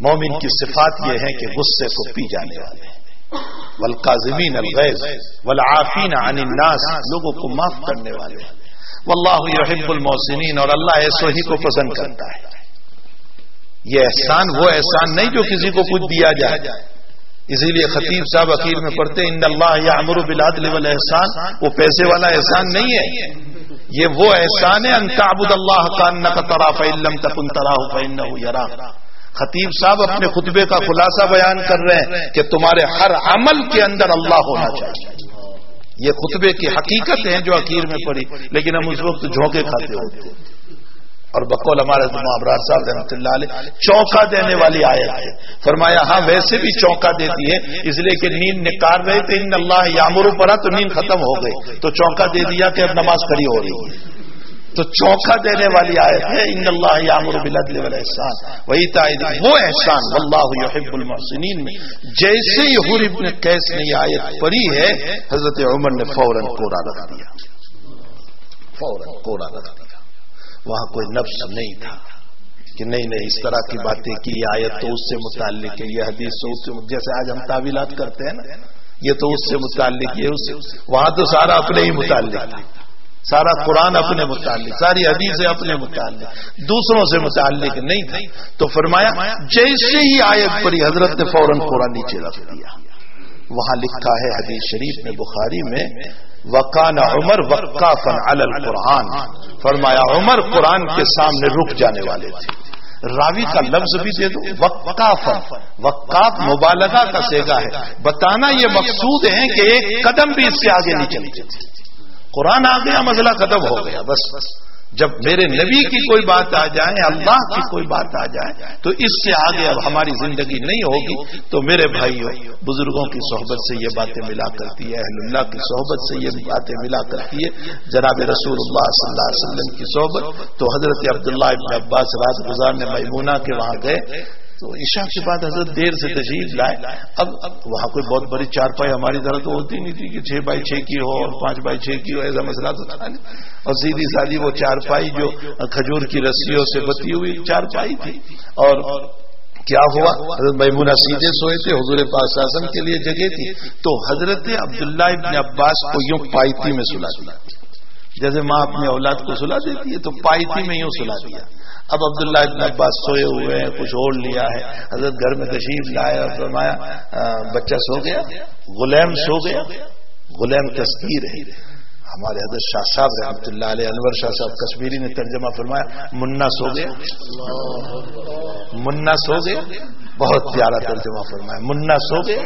مومن کی صفات یہ ہے کہ غصے کو پی جانے والے ہیں. والقازمین الغیظ والعافین عن الناس لوگوں کو معاف کرنے والے ہیں. واللہ یحب المحسنین اور اللہ ایسو ہی کو پسند کرتا ہے. یہ احسان وہ احسان نہیں جو کسی کو کچھ دیا جائے. اسی لیے خطیب صاحب اخیر میں پڑھتے ان اللہ یا امر بلاد احسان وہ پیسے والا احسان نہیں ہے۔ یہ وہ احسان ہے انتابد اللہ کا ترا فلم تکن ترا یرا خطیب صاحب اپنے خطبے کا خلاصہ بیان کر رہے ہیں کہ تمہارے ہر عمل کے اندر اللہ ہونا چاہیے۔ یہ خطبے کی حقیقت ہے جو اخیر میں پڑی لیکن ہم اس وقت جھونکے کھاتے ہوتے ہیں۔ اور بقول ہمارے ابرار صاحب رحمۃ اللہ علیہ چونکا دینے والی آیت ہے۔ فرمایا ہاں ویسے بھی چونکا دیتی ہے، اس لیے کہ نیند نکال رہے تھے ان اللہ یامر پڑا تو نیند ختم ہو گئی۔ تو چونکا دے دیا کہ اب نماز کھڑی ہو رہی ہے۔ تو چونکا دینے والی آیت ہے، ان اللہ یامر بلدل والا احسان وہی تائید وہ احسان اللہ یحب المحسنین۔ میں جیسے ہی حور ابن کیس نے یہ آیت پڑھی ہے، حضرت عمر نے فوراً کوڑا رکھ دیا۔ فوراً کوڑا رکھ دیا۔ وہاں کوئی نفس نہیں تھا کہ نہیں نہیں، اس طرح کی باتیں کی آیت تو اس سے متعلق ہے یہ حدیث سے جیسے آج ہم تعویلات کرتے ہیں نا، یہ تو اس سے متعلق ہے اس وہاں تو سارا اپنے ہی متعلق تھا۔ سارا قرآن اپنے متعلق، ساری حدیثیں اپنے متعلق، دوسروں سے متعلق نہیں تھی تو فرمایا، جیسے ہی آیت پری حضرت نے فوراً قرآن نیچے رکھ دیا۔ وہاں لکھا ہے حدیث شریف میں بخاری میں وکان عمر وقافن علی القرآن۔ فرمایا، عمر قرآن کے سامنے رک جانے والے تھے۔ راوی کا لفظ بھی دے دو وقاف وقاف مبالغہ کا سیگا ہے۔ بتانا یہ مقصود ہے کہ ایک قدم بھی اس سے آگے نہیں چلی قرآن آ گیا مسئلہ ختم ہو گیا بس بس۔ جب میرے نبی کی کوئی بات آ جائے، اللہ کی کوئی بات آ جائے، تو اس سے آگے اب ہماری زندگی نہیں ہوگی، تو میرے بھائیوں بزرگوں کی صحبت سے یہ باتیں ملا کرتی ہے، اہل اللہ کی صحبت سے یہ باتیں ملا کرتی ہے۔ جناب رسول اللہ صلی اللہ علیہ وسلم کی صحبت، تو حضرت عبداللہ ابن عباس رات گزارنے میمونہ کے وہاں گئے۔ تو عشاء کے بعد حضرت دیر سے تشریف لائے۔ اب وہاں کوئی بہت بڑی چار پائی ہماری طرح تو ہوتی نہیں تھی کہ چھ بائی چھ کی ہو اور پانچ بائی چھ کی ہو، ایسا مسئلہ تو تھا نہیں۔ اور سیدھی سادی وہ چار پائی جو کھجور کی رسیوں سے بتی ہوئی چار پائی تھی۔ اور کیا ہوا؟ حضرت میمونہ سیدھے سوئے تھے، حضور پاک شاسن کے لیے جگہ تھی۔ تو حضرت عبداللہ ابن عباس کو یوں پائیتی میں سلا دیا۔ جیسے ماں اپنی اولاد کو سلا دیتی ہے تو پائیتی میں یوں سلا دیا۔ اب عبداللہ اتنا عباس سوئے ہوئے ہیں، کچھ اوڑھ لیا ہے۔ حضرت گھر میں تشریف لائے اور فرمایا بچہ سو گیا غلام سو گیا غلام تصویر ہے۔ ہمارے حضرت شاہ صاحب رحمۃ اللہ علیہ، انور شاہ صاحب کشمیری نے ترجمہ فرمایا، منا سو گیا۔ منا سو گیا، بہت پیارا ترجمہ فرمایا، منا سو گیا۔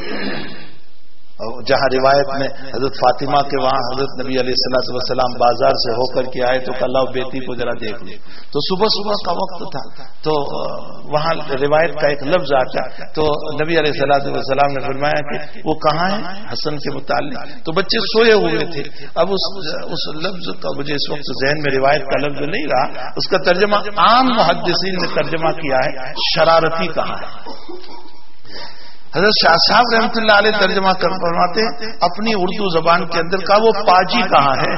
جہاں روایت میں حضرت فاطمہ کے وہاں حضرت نبی علیہ السلط وسلام بازار سے ہو کر کے آئے تو کل بیٹی کو ذرا دیکھ لے۔ تو صبح صبح کا وقت تھا۔ تو وہاں روایت کا ایک لفظ آتا۔ تو نبی علیہ السلاۃ والسلام نے فرمایا کہ وہ کہاں ہے؟ حسن کے متعلق۔ تو بچے سوئے ہوئے تھے۔ اب اس اس لفظ کا مجھے اس وقت ذہن میں روایت کا لفظ نہیں رہا۔ اس کا ترجمہ عام محدثین نے ترجمہ کیا ہے، شرارتی کہا ہے۔ حضرت شاہ صاحب رحمتہ اللہ علیہ ترجمہ کر فرماتے اپنی اردو زبان کے اندر کا وہ پاجی کہاں ہے؟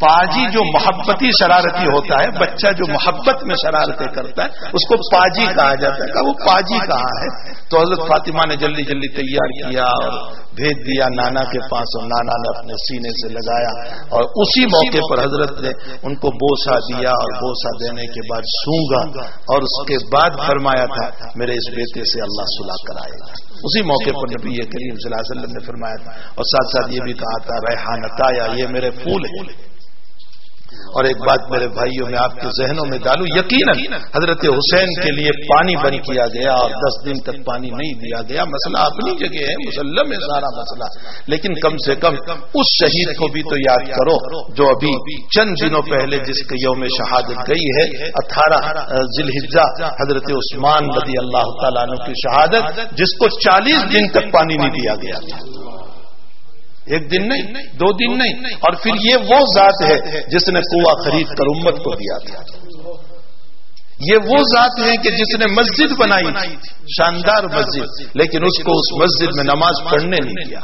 پاجی جو محبتی شرارتی ہوتا ہے، بچہ جو محبت میں شرارتیں کرتا ہے، اس کو پاجی کہا جاتا ہے۔ کہ وہ پاجی کہاں ہے۔ تو حضرت فاطمہ نے جلدی جلدی تیار کیا اور بھیج دیا نانا کے پاس اور نانا نے اپنے سینے سے لگایا اور اسی موقع پر حضرت نے ان کو بوسا دیا اور بوسا دینے کے بعد سونگا اور اس کے بعد فرمایا تھا، میرے اس بیٹے سے اللہ صلاح کرائے گا۔ اسی موقع پر نبی کریم صلی اللہ علیہ وسلم نے فرمایا تھا اور ساتھ ساتھ یہ بھی کہا تھا ریحانتا یا یہ میرے پھول ہیں۔ اور ایک بات میرے بھائیوں میں آپ کے ذہنوں میں ڈالوں، یقیناً حضرت حسین کے لیے پانی بند کیا گیا اور دس دن تک پانی نہیں دیا گیا۔ مسئلہ اپنی جگہ ہے، مسلم ہے، سارا مسئلہ۔ لیکن کم سے کم اس شہید کو بھی تو یاد کرو جو ابھی چند دنوں پہلے جس کے یوم شہادت گئی ہے، اٹھارہ ذیل حضرت عثمان رضی اللہ تعالیٰ عنہ کی شہادت، جس کو چالیس دن تک پانی نہیں دیا گیا۔ ایک دن نہیں دو دن نہیں اور پھر یہ وہ ذات ہے جس نے کنواں خرید کر امت کو دیا۔ تھا یہ وہ ذات ہے کہ جس نے مسجد بنائی شاندار مسجد لیکن اس کو اس مسجد میں نماز پڑھنے نہیں دیا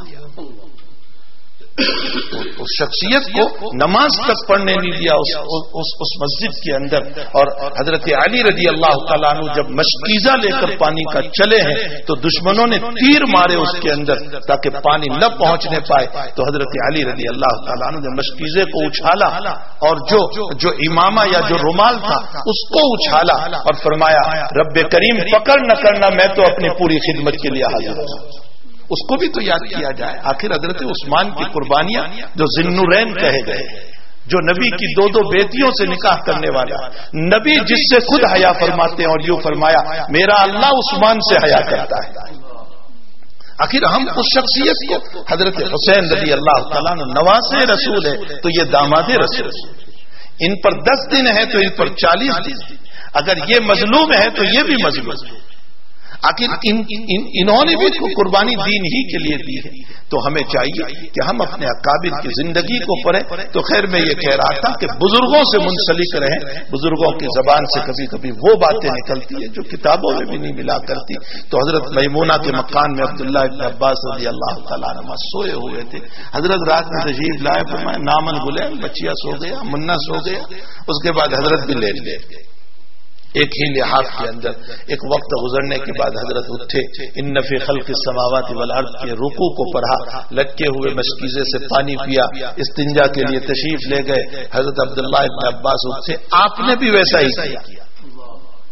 اس شخصیت کو نماز تک پڑھنے نہیں دیا اس, مسجد کے اندر۔ اور حضرت علی رضی اللہ تعالیٰ عنہ جب مشکیزہ لے کر پانی کا چلے ہیں تو دشمنوں نے تیر مارے اس کے اندر تاکہ پانی نہ پہنچنے پائے۔ تو حضرت علی رضی اللہ تعالیٰ عنہ نے مشکیزے کو اچھالا اور جو جو امامہ یا جو رومال تھا اس کو اچھالا اور فرمایا رب کریم پکڑ نہ کرنا میں تو اپنی پوری خدمت کے لیے حاضر ہوں۔ اس کو بھی تو یاد کیا جائے۔ آخر حضرت عثمان کی قربانیاں جو ذنورین کہے گئے، جو نبی کی دو دو بیٹیوں سے نکاح کرنے والا۔ نبی جس سے خود حیا فرماتے ہیں اور یوں فرمایا، میرا اللہ عثمان سے حیا کرتا ہے۔ آخر ہم اس شخصیت کو، حضرت حسین رضی اللہ تعالیٰ نواز رسول ہے، تو یہ داماد رسول ان پر دس دن ہے تو ان پر چالیس دن۔ اگر یہ مظلوم ہے تو یہ بھی مظلوم۔ ہے آخر ان انہوں نے بھی قربانی دین ہی کے لیے دی ہے۔ تو ہمیں چاہیے کہ ہم اپنے اکابر کی زندگی کو پڑھیں۔ تو خیر میں یہ کہہ رہا تھا کہ بزرگوں سے منسلک رہیں۔ بزرگوں کی زبان سے کبھی کبھی وہ باتیں نکلتی ہیں جو کتابوں میں بھی نہیں ملا کرتی۔ تو حضرت میمونہ کے مکان میں عبداللہ ابن عباس رضی اللہ تعالیٰ نما سوئے ہوئے تھے۔ حضرت رات میں تشریف لائے فرمائے نامن بولے بچیا سو گیا منا سو گیا اس کے بعد حضرت بھی لے لے۔ ایک ہی لحاظ کے اندر، ایک وقت گزرنے کے بعد حضرت اٹھے، ان نفی خلق سماوات والارض کے رکو کو پڑھا، لٹکے ہوئے مشکیزے سے پانی پیا، استنجا کے لیے تشریف لے گئے، حضرت عبداللہ ابن عباس اٹھے، آپ نے بھی ویسا ہی کیا۔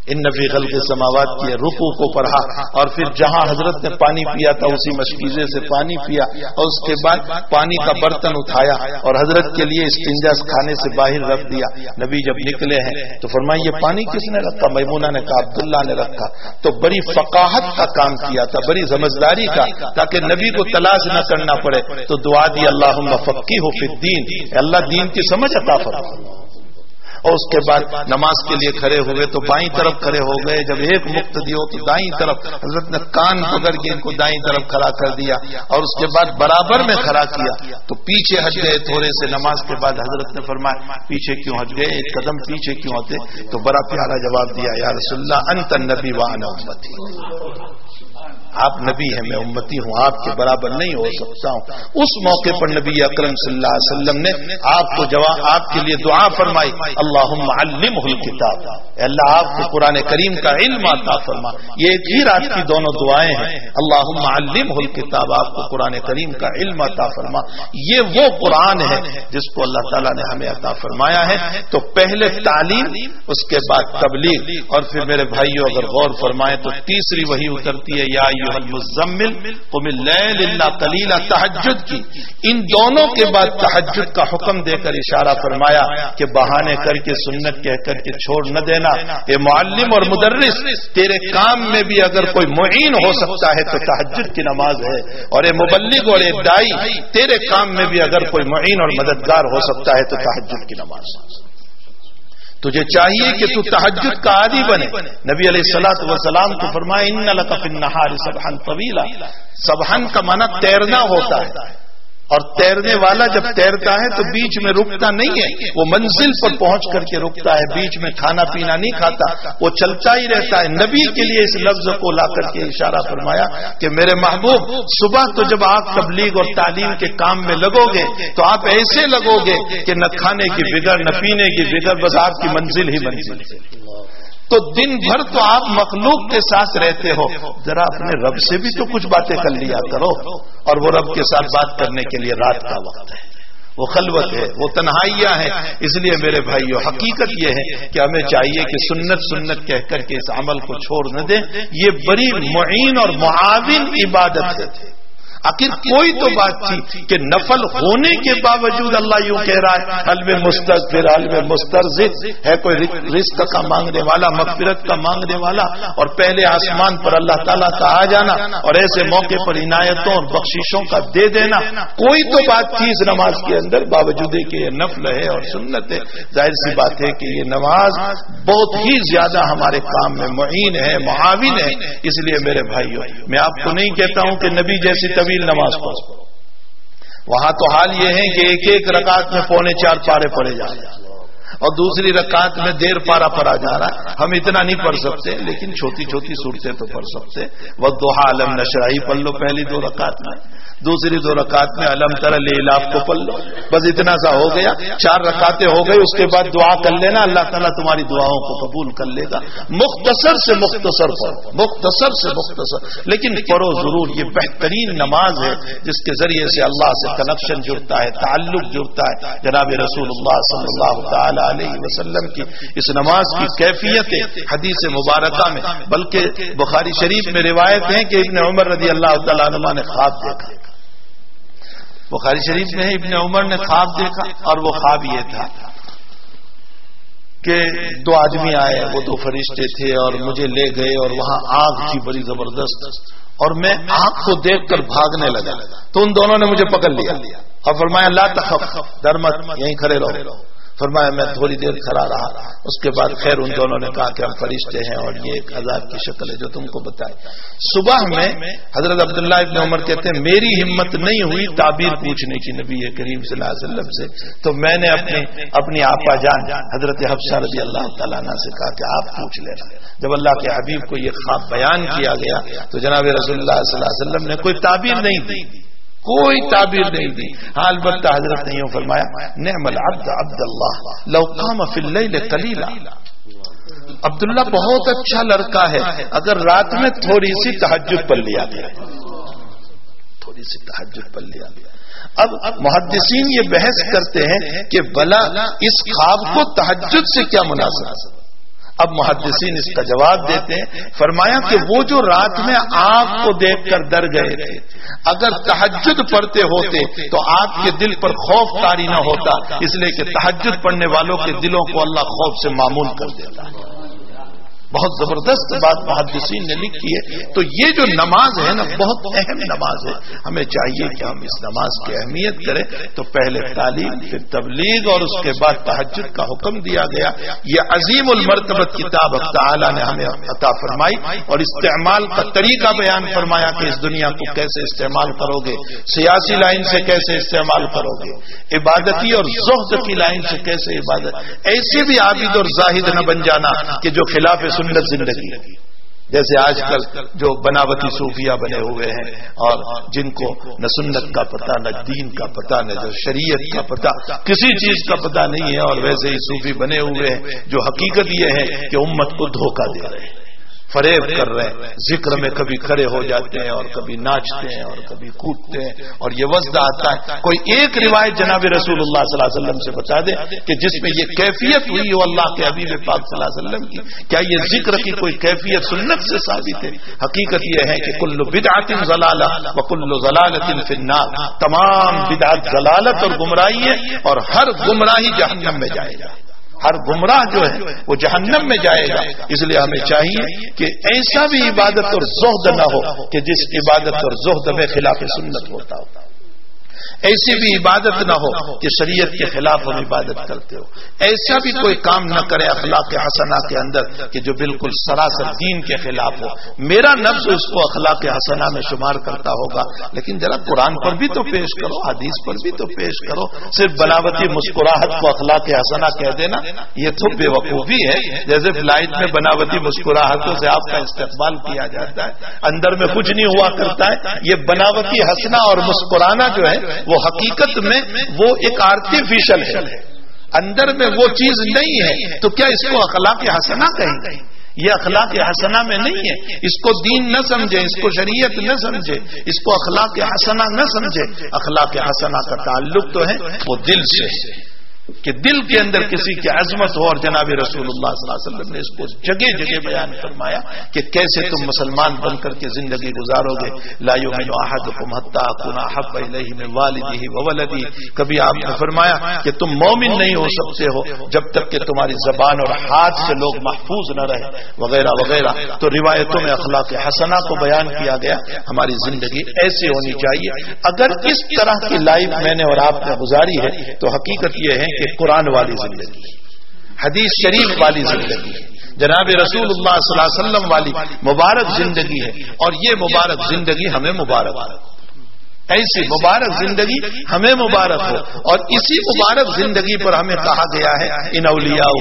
ان نبی خل کے سماوات کیے رکو کو پڑھا اور پھر جہاں حضرت نے پانی پیا تھا، اسی مشکیزے سے پانی پیا اور اس کے بعد پانی کا برتن اٹھایا اور حضرت کے لیے اسٹنجا کھانے سے باہر رکھ دیا۔ نبی جب نکلے ہیں تو فرمائی یہ پانی کس نے رکھا؟ میمونہ نے کہا، عبداللہ نے رکھا۔ تو بڑی فقاہت کا کام کیا تھا، بڑی سمجھداری کا، تاکہ نبی کو تلاش نہ کرنا پڑے۔ تو دعا دی اللہ فقی ہو پھر دین اللہ، دین کی سمجھ عطا فرما۔ اور اس کے بعد نماز کے لیے کھڑے ہوئے تو بائیں طرف کھڑے ہو گئے۔ جب ایک مفت دیو تو دائیں طرف۔ حضرت نے کان پکڑ کے ان کو دائیں طرف کھڑا کر دیا اور اس کے بعد برابر میں کھڑا کیا۔ تو پیچھے ہٹ گئے تھوڑے سے۔ نماز کے بعد حضرت نے فرمایا، پیچھے کیوں ہٹ گئے؟ ایک قدم پیچھے کیوں ہوتے تو بڑا پیارا جواب دیا، یا رسول اللہ، انت نبی وان امتی۔ آپ نبی ہیں، میں امتی ہوں، آپ کے برابر نہیں ہو سکتا ہوں۔ اس موقع پر نبی اکرم صلی اللہ علیہ وسلم نے آپ کو جواب، آپ کے لیے دعا فرمائی اللہ علم کتاب اللہ، آپ کو قرآن کریم کا علم عطا فرما۔ یہ ایک ہی رات کی دونوں دعائیں ہیں۔ اللہ علم کتاب آپ کو قرآن کریم کا علم عطا فرما۔ یہ وہ قرآن ہے جس کو اللہ تعالیٰ نے ہمیں عطا فرمایا ہے۔ تو پہلے تعلیم، اس کے بعد تبلیغ۔ اور پھر میرے بھائیوں اگر غور فرمائے تو تیسری وہی اترتی ہے یا کلیلہ تحجد کی۔ ان دونوں کے بعد تحجد کا حکم دے کر اشارہ فرمایا کہ بہانے کر کے سنت کہہ کر کے چھوڑ نہ دینا۔ یہ معلم اور مدرس، تیرے کام میں بھی اگر کوئی معین ہو سکتا ہے تو تحجد کی نماز ہے۔ اور یہ مبلغ اور یہ دائی، تیرے کام میں بھی اگر کوئی معین اور مددگار ہو سکتا ہے تو تحجد کی نماز۔ تجھے چاہیے کہ تو تحجد کا عادی بنے۔ نبی علیہ السلاۃ وسلام کو فرمائے، ان لطف النہار سبحن طویلا سبحن کا معنی تیرنا ہوتا ہے۔ اور تیرنے والا جب تیرتا ہے تو بیچ میں رکتا نہیں ہے۔ وہ منزل پر پہنچ کر کے رکتا ہے، بیچ میں کھانا پینا نہیں کھاتا۔ وہ چلتا ہی رہتا ہے۔ نبی کے لیے اس لفظ کو لا کر کے اشارہ فرمایا کہ میرے محبوب، صبح تو جب آپ تبلیغ اور تعلیم کے کام میں لگو گے تو آپ ایسے لگو گے کہ نہ کھانے کی بگڑ نہ پینے کی بگڑ بس آپ کی منزل ہی منزل تو دن بھر تو آپ مخلوق کے ساتھ رہتے ہو۔ ذرا اپنے رب سے بھی تو کچھ باتیں کر لیا کرو۔ اور وہ رب کے ساتھ بات کرنے کے لیے رات کا وقت ہے۔ وہ خلوت ہے، وہ تنہائیاں ہیں۔ اس لیے میرے بھائیوں حقیقت یہ ہے کہ ہمیں چاہیے کہ سنت سنت کہہ کر کے اس عمل کو چھوڑ نہ دیں۔ یہ بڑی معین اور معاون عبادت ہے۔ آخر کوئی تو بات تھی کہ نفل ہونے کے باوجود اللہ یوں کہہ رہا ہے حلب مستقبر حلب مسترز ہے کوئی رزق کا مانگنے والا، مغفرت کا مانگنے والا، اور پہلے آسمان پر اللہ تعالیٰ کا آ جانا، اور ایسے موقع پر عنایتوں اور بخشیشوں کا دے دینا، کوئی تو بات تھی اس نماز کے اندر، باوجود کہ یہ نفل ہے اور سنت ہے۔ ظاہر سی بات ہے کہ یہ نماز بہت ہی زیادہ ہمارے کام میں معین ہے، معاون ہے۔ اس لیے میرے بھائیوں، میں آپ کو نہیں کہتا ہوں کہ نبی جیسی طبیعت نماز پڑھو۔ وہاں تو حال یہ ہے کہ ایک ایک رکعت میں پونے چار پارے پڑے جا رہے ہیں۔ اور دوسری رکعت میں دیر پارا پڑا جا رہا ہے۔ ہم اتنا نہیں پڑھ سکتے، لیکن چھوٹی چھوٹی صورتیں تو پڑھ سکتے۔ وہ دوہا عالم نشرائی پڑھ لو پہلی دو رکعت میں۔ دوسری دو رکعت میں علم تر علاف کو پڑھ لو۔ بس اتنا سا ہو گیا۔ چار رکعتیں ہو گئی، اس کے بعد دعا کر لینا۔ اللہ تعالیٰ تمہاری دعاؤں کو قبول کر لے گا۔ مختصر سے مختصر پڑھو۔ مختصر سے مختصر۔ لیکن پڑھو ضرور، یہ بہترین نماز ہے جس کے ذریعے سے اللہ سے کنیکشن جڑتا ہے، تعلق جڑتا ہے۔ جناب رسول اللہ صلی اللہ تعالی علیہ وسلم کی اس نماز کی کیفیت حدیث مبارکہ میں۔ بلکہ بخاری شریف میں روایت ہے کہ ابن عمر رضی اللہ تعالیٰ عنہ نے خواب دیکھا۔ بخاری شریف میں ابن عمر نے خواب دیکھا اور وہ خواب یہ تھا کہ دو آدمی آئے، وہ دو فرشتے تھے اور مجھے لے گئے اور وہاں آگ تھی بڑی زبردست اور میں آگ کو دیکھ کر بھاگنے لگا تو ان دونوں نے مجھے پکڑ لیا اور فرمایا، لا تخف درمت یہیں کھڑے رہو۔ فرمایا، میں تھوڑی دیر کھڑا رہا۔ اس کے بعد خیر، ان دونوں نے کہا کہ ہم فرشتے ہیں اور یہ ایک عذاب کی شکل ہے جو تم کو بتائے۔ صبح میں حضرت عبداللہ ابن عمر کہتے ہیں، میری ہمت نہیں ہوئی تعبیر پوچھنے کی نبی کریم صلی اللہ علیہ وسلم سے۔ تو میں نے اپنی اپنی آپا جان، حضرت حفصہ رضی اللہ تعالیٰ عنہ سے کہا کہ آپ پوچھ لینا۔ جب اللہ کے حبیب کو یہ خواب بیان کیا گیا، تو جناب رسول اللہ صلی اللہ علیہ وسلم نے کوئی تعبیر نہیں دی۔ کوئی تعبیر نہیں دی۔ ہاں البتہ حضرت نہیں فرمایا، نعم العبد عبد اللہ لو قام فی اللیل قلیلا۔ عبداللہ بہت اچھا لڑکا ہے، اگر رات میں تھوڑی سی تحجد پڑھ لیا گیا۔ تھوڑی سی تحجد پڑھ لیا گیا۔ اب محدثین یہ بحث کرتے ہیں کہ بلا اس خواب کو تحجد سے کیا مناسب اب محدثین اس کا جواب دیتے ہیں، فرمایا کہ وہ جو رات میں آگ کو دیکھ کر ڈر گئے تھے، اگر تحجد پڑھتے ہوتے تو آپ کے دل پر خوف تاری نہ ہوتا، اس لیے کہ تحجد پڑھنے والوں کے دلوں کو اللہ خوف سے معمول کر دیتا۔ ہے بہت زبردست بات محدثین نے لکھی ہے۔ تو یہ جو نماز ہے نا، بہت اہم نماز ہے۔ ہمیں چاہیے کہ ہم اس نماز کی اہمیت کریں۔ تو پہلے تعلیم، پھر تبلیغ اور اس کے بعد تحجد کا حکم دیا گیا۔ یہ عظیم المرتبت کتاب تعالی نے ہمیں عطا فرمائی اور استعمال کا طریقہ بیان فرمایا کہ اس دنیا کو کیسے استعمال کرو گے، سیاسی لائن سے کیسے استعمال کرو گے، عبادتی اور زہد کی لائن سے کیسے عبادت۔ ایسے بھی عابد اور زاہد نہ بن جانا کہ جو خلاف سنت زندگی۔ جیسے آج کل جو بناوٹی صوفیہ بنے ہوئے ہیں اور جن کو نہ سنت کا پتہ، نہ دین کا پتہ، نہ جو شریعت کا پتہ، کسی چیز کا پتہ نہیں ہے اور ویسے ہی صوفی بنے ہوئے ہیں، جو حقیقت یہ ہے کہ امت کو دھوکہ دے رہے ہیں۔ فریب کر رہے ہیں۔ ذکر میں کبھی کھڑے ہو جاتے ہیں اور کبھی ناچتے ہیں اور کبھی کودتے ہیں۔ اور یہ وزد آتا ہے۔ کوئی ایک روایت جناب رسول اللہ صلی اللہ علیہ وسلم سے بتا دے کہ جس میں یہ کیفیت ہوئی ہو اللہ کے حبیب پاک صلی اللہ علیہ وسلم کی، کیا یہ ذکر کی کوئی کیفیت سنت سے ثابت ہے؟ حقیقت یہ ہے کہ کل بدعت ضلالہ و کل ضلالت فی النار۔ تمام بدعت ضلالت اور گمراہی ہے اور ہر گمراہی جہنم میں جائے گا۔ ہر گمراہ جو ہے وہ جہنم میں جائے گا۔ اس لیے ہمیں چاہیے کہ ایسا بھی عبادت اور زہد نہ ہو کہ جس عبادت اور زہد میں خلاف سنت ہوتا ہوتا ایسی بھی عبادت نہ ہو کہ شریعت کے خلاف ہم عبادت کرتے ہو۔ ایسا بھی کوئی کام نہ کرے اخلاق حسنا کے اندر کہ جو بالکل سراسر دین کے خلاف ہو۔ میرا نفس اس کو اخلاق حسنا میں شمار کرتا ہوگا، لیکن ذرا قرآن پر بھی تو پیش کرو، حدیث پر بھی تو پیش کرو۔ صرف بناوٹی مسکراہٹ کو اخلاق حسنا کہہ دینا، یہ تو بے وقوفی ہے۔ جیسے فلائٹ میں بناوٹی مسکراہٹوں سے آپ کا استقبال کیا جاتا ہے، اندر میں کچھ نہیں ہوا کرتا ہے۔ یہ بناوٹی ہنسنا اور مسکرانا جو ہے، وہ حقیقت میں وہ ایک آرٹیفیشل ہے۔ اندر میں وہ چیز نہیں ہے۔ تو کیا اس کو اخلاق حسنا کہیں؟ گے یہ اخلاق حسنا میں نہیں ہے۔ اس کو دین نہ سمجھے، اس کو شریعت نہ سمجھے، اس کو اخلاق حسنا نہ سمجھے۔ اخلاق حسنا کا تعلق تو ہے وہ دل سے۔ کہ دل کے اندر کسی کی عظمت ہو اور جناب رسول اللہ صلی اللہ علیہ وسلم نے اس کو جگہ جگہ بیان فرمایا کہ کیسے تم مسلمان بن کر کے زندگی گزارو گے؟ لایو میں والدی ولدی کبھی آپ نے فرمایا کہ تم مومن نہیں ہو سکتے ہو جب تک کہ تمہاری زبان اور ہاتھ سے لوگ محفوظ نہ رہے۔ وغیرہ وغیرہ۔ تو روایتوں میں اخلاق حسنا کو بیان کیا گیا۔ ہماری زندگی ایسی ہونی چاہیے۔ اگر اس طرح کی لائف میں نے اور آپ نے گزاری ہے تو حقیقت یہ ہے کہ قرآن والی زندگی حدیث شریف والی زندگی جناب رسول اللہ صلی اللہ علیہ وسلم والی مبارک زندگی ہے، اور یہ مبارک زندگی ہمیں مبارک ایسی مبارک زندگی ہمیں مبارک ہو۔ اور اسی مبارک زندگی پر ہمیں کہا گیا ہے، ان اولیاء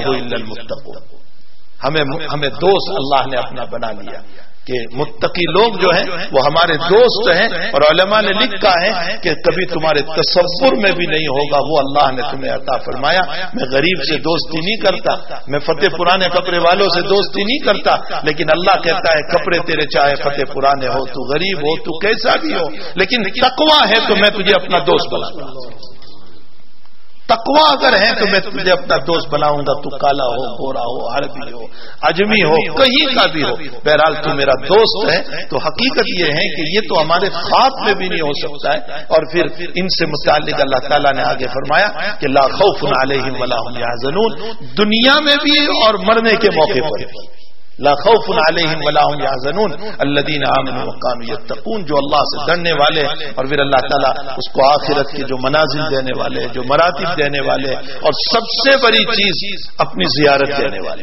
ہمیں ہمیں دوست اللہ نے اپنا بنا لیا۔ کہ متقی لوگ جو ہیں، وہ ہمارے دوست ہیں اور علماء نے لکھا ہے کہ کبھی تمہارے تصور میں بھی نہیں ہوگا، وہ اللہ نے تمہیں عطا فرمایا۔ میں غریب سے دوستی نہیں کرتا، میں فتح پرانے کپڑے والوں سے دوستی نہیں کرتا، لیکن اللہ کہتا ہے، کپڑے تیرے چاہے فتح پرانے ہو، تو غریب ہو، تو کیسا بھی ہو، لیکن تقوا ہے تو میں تجھے اپنا دوست بناتا ہوں۔ تکوا اگر ہے تو میں تجھے اپنا دوست بناؤں گا، تو کالا ہو، گورا ہو، عربی ہو، اجمی ہو، کہیں کا بھی ہو۔ بہرحال تو میرا دوست ہے، تو حقیقت یہ ہے کہ یہ تو ہمارے خواب میں بھی نہیں ہو سکتا ہے۔ اور پھر ان سے متعلق اللہ تعالیٰ نے آگے فرمایا کہ لا خوف علیہم ولا هم يحزنون دنیا میں بھی اور مرنے کے موقع پر۔ بھی لا خوف علیہم ولا هم يحزنون الذين امنوا وقاموا يتقون جو اللہ سے ڈرنے والے اور پھر اللہ تعالیٰ اس کو آخرت کے جو منازل دینے والے، جو مراتب دینے والے اور سب سے بڑی چیز اپنی زیارت دینے والے۔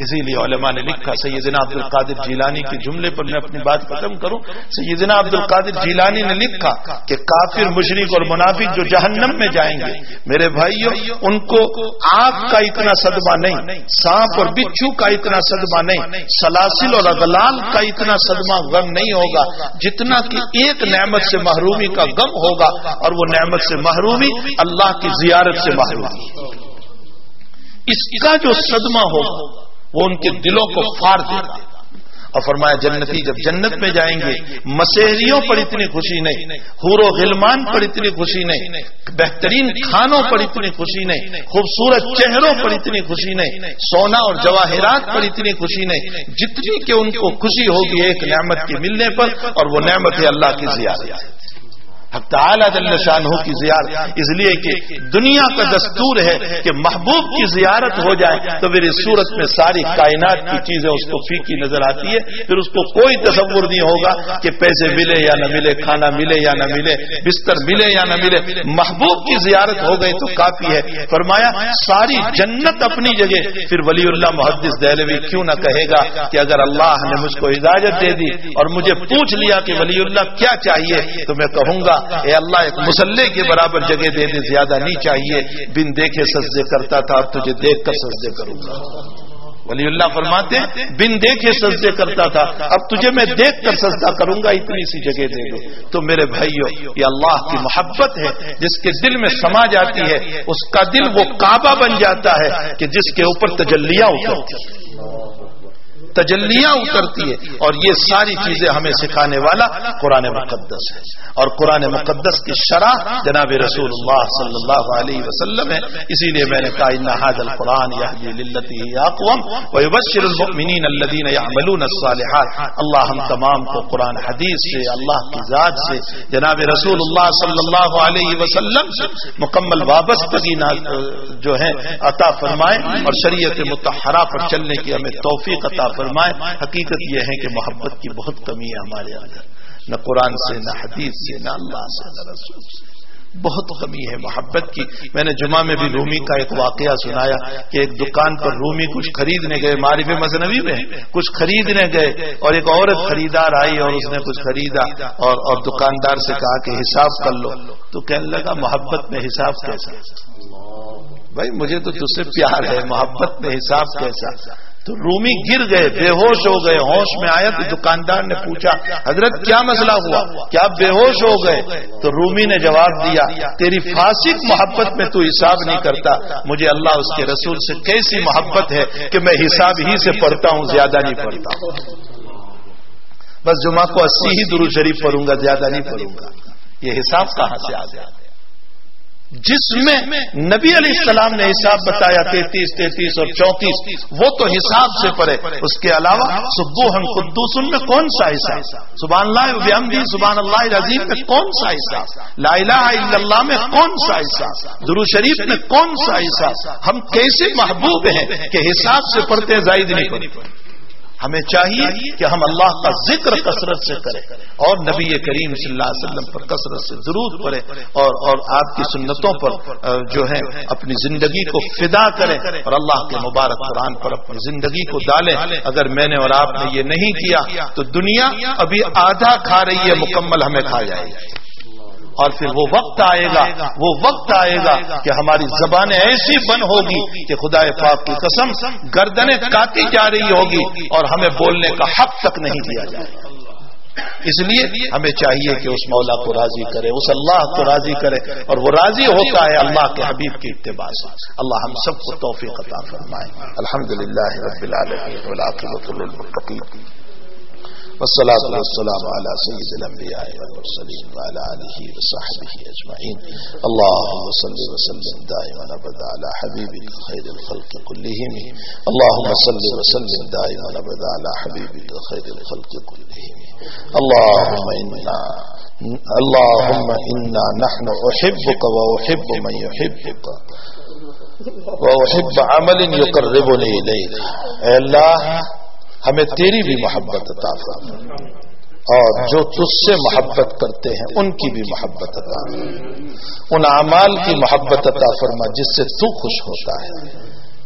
اسی لیے علماء نے لکھا، سیدنا عبد القادر جیلانی کے جملے پر میں اپنی بات ختم کروں۔ سیدنا عبد القادر جیلانی نے لکھا کہ کافر مشرق اور منافق جو جہنم میں جائیں گے، میرے بھائیوں ان کو آگ کا اتنا صدمہ نہیں، سانپ اور بچھو کا اتنا صدمہ نہیں، سلاسل اور اغلال کا اتنا صدمہ غم نہیں ہوگا، جتنا کہ ایک نعمت سے محرومی کا غم ہوگا، اور وہ نعمت سے محرومی اللہ کی زیارت سے محرومی۔ اس کا جو صدمہ ہوگا وہ ان کے دلوں کو فار دے گا۔ اور فرمایا، جنتی جب جنت میں جائیں گے مسحریوں پر اتنی خوشی نہیں، حور و غلمان پر اتنی خوشی نہیں، بہترین کھانوں پر اتنی خوشی نہیں، خوبصورت چہروں پر اتنی خوشی نہیں، سونا اور جواہرات پر اتنی خوشی نہیں۔ جتنی کہ ان کو خوشی ہوگی ایک نعمت کے ملنے پر، اور وہ نعمت ہے اللہ کی زیادہ۔ حق تعالی جل شاہ کی زیارت. اس لیے کہ دنیا کا دستور ہے کہ محبوب کی زیارت ہو جائے تو پھر اس صورت میں ساری کائنات کی چیزیں اس کو فیکی نظر آتی ہے پھر اس کو کوئی تصور نہیں ہوگا کہ پیسے ملے یا نہ ملے کھانا ملے یا نہ ملے بستر ملے یا نہ ملے محبوب کی زیارت ہو گئی تو کافی ہے۔ فرمایا ساری جنت اپنی جگہ۔ پھر ولی اللہ محدث دہلوی کیوں نہ کہے گا کہ اگر اللہ نے مجھ کو اجازت دے دی اور مجھے پوچھ لیا کہ ولی اللہ کیا چاہیے تو میں کہوں گا اے اللہ، ایک مسلح کے برابر جگہ دے دے، زیادہ نہیں چاہیے۔ بن دیکھے سجدے کرتا تھا، اب تجھے دیکھ کر سجدے کروں گا۔ ولی اللہ فرماتے ہیں، بن دیکھے سجدے کرتا تھا، اب تجھے میں دیکھ کر سجدہ کروں گا، اتنی سی جگہ دے دو۔ تو میرے بھائیو، یہ اللہ کی محبت ہے، جس کے دل میں سما جاتی ہے، اس کا دل وہ کعبہ بن جاتا ہے کہ جس کے اوپر تجلیاں اترتی تجلیاں اترتی ہے اور یہ ساری چیزیں ہمیں سکھانے والا قرآن مقدس ہے۔ اور قرآن مقدس کی شرح جناب رسول اللہ صلی اللہ علیہ وسلم ہے۔ اسی لیے میں نے کہا انحاد القرآن المؤمنین الذین یعملون الصالحات. اللہ ہم تمام کو قرآن حدیث سے، اللہ کی ذات سے جناب رسول اللہ صلی اللہ علیہ وسلم سے مکمل وابستگی جو ہے، عطا فرمائے۔ اور شریعت متحرہ پر چلنے کی ہمیں توفیق عطا فرمائے حقیقت یہ ہے کہ محبت کی بہت کمی ہے ہمارے اندر۔ نہ قرآن سے، نہ حدیث سے، نہ اللہ سے، نہ رسول سے۔ بہت کمی ہے محبت کی۔ میں نے جمعہ میں بھی رومی کا ایک واقعہ سنایا کہ ایک دکان پر رومی کچھ خریدنے گئے، معرف مصنوعی میں کچھ خریدنے گئے اور ایک عورت خریدار آئی اور اس نے کچھ خریدا اور اور دکاندار سے کہا کہ حساب کر لو۔ تو کہنے لگا، محبت میں حساب کیسا؟ بھائی مجھے تو تجھ سے پیار ہے، محبت میں حساب کیسا؟ تو رومی گر گئے بے ہوش ہو گئے۔ ہوش میں آیا تو دکاندار نے پوچھا، حضرت، کیا مسئلہ ہوا؟ کیا بے ہوش ہو گئے؟ تو رومی نے جواب دیا، تیری فاسق محبت میں تو حساب نہیں کرتا۔ مجھے اللہ اس کے رسول سے کیسی محبت ہے کہ میں حساب ہی سے پڑھتا ہوں، زیادہ نہیں پڑھتا۔ ہوں بس جمعہ کو اسی ہی درو شریف پڑھوں گا، زیادہ نہیں پڑھوں گا۔ یہ حساب کہاں سے آ گیا؟ جس میں نبی علیہ السلام نے حساب بتایا تینتیس تینتیس اور چونتیس، وہ تو حساب سے پڑے اس کے علاوہ سبوہن قدوسن میں کون سا حساب سبحان اللہ وحمدی سبحان اللہ رضیم میں کون سا حساب لا الہ الا اللہ میں کون سا حساب درو شریف میں کون سا حساب ہم کیسے محبوب ہیں کہ حساب سے پڑھتے زائد نہیں پڑھتے۔ ہمیں چاہیے کہ ہم اللہ کا ذکر کثرت سے کریں اور نبی کریم صلی اللہ علیہ وسلم پر کثرت سے ضرور پڑے اور اور آپ کی سنتوں پر جو ہے اپنی زندگی کو فدا کریں اور اللہ کے مبارک قرآن پر اپنی زندگی کو ڈالیں۔ اگر میں نے اور آپ نے یہ نہیں کیا تو دنیا ابھی آدھا کھا رہی ہے مکمل ہمیں کھا جائے گی۔ اور پھر وہ وقت آئے گا، وہ وقت آئے گا کہ ہماری زبانیں ایسی بن ہوگی کہ خدا پاک کی قسم گردنیں کاٹی جا رہی ہوگی اور ہمیں بولنے کا حق تک نہیں دیا جائے گا۔ اس لیے ہمیں چاہیے کہ اس مولا کو راضی کرے، اس اللہ کو راضی کرے اور وہ راضی ہوتا ہے اللہ کے حبیب کی اتباع سے۔ اللہ ہم سب کو توفیق عطا فرمائے۔ الحمد للہ رب العالمین والصلاة والسلام على سيد الأنبياء والمرسلين وعلى آله وصحبه أجمعين. اللهم صل وسلم دائما أبدا على حبيبك خير الخلق كلهم. اللهم صل وسلم دائما أبدا على حبيبك خير الخلق كلهم. اللهم إنا اللهم إنا نحن أحبك وأحب من يحبك. وأحب عمل يقربني إليك. الله ہمیں تیری بھی محبت عطا فرما۔ اور جو تج سے محبت کرتے ہیں، ان کی بھی محبت عطا فرما۔ ان اعمال کی محبت عطا فرما، جس سے تو خوش ہوتا ہے،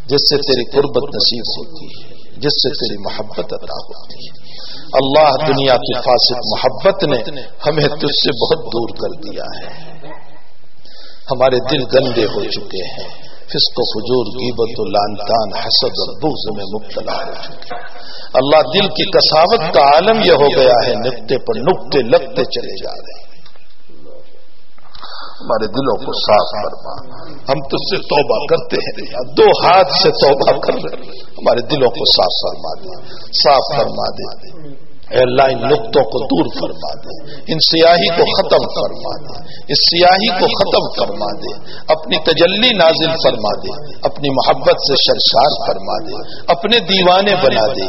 جس سے تیری قربت نصیب ہوتی ہے، جس سے تیری محبت عطا ہوتی ہے۔ اللہ دنیا کی فاسد محبت نے ہمیں تجھ سے بہت دور کر دیا ہے۔ ہمارے دل گندے ہو چکے ہیں۔ فسق و فجور، غیبت و لانتان، حسد اور بغض میں مبتلا ہو چکے اللہ دل کی کساوت کا عالم یہ ہو گیا ہے، نقطے پر نقطے لگتے چلے جا رہے ہیں۔ ہمارے دلوں کو صاف فرما۔ ہم تو سے توبہ کرتے ہیں۔ دو ہاتھ سے توبہ کر رہے ہمارے دلوں کو صاف فرما دے۔ صاف فرما دے۔ اے اللہ، ان نقطوں کو دور فرما دے، ان سیاہی کو ختم فرما دے، اس سیاہی کو ختم فرما دے، اپنی تجلی نازل فرما دے، اپنی محبت سے شرشار فرما دے، اپنے دیوانے بنا دے،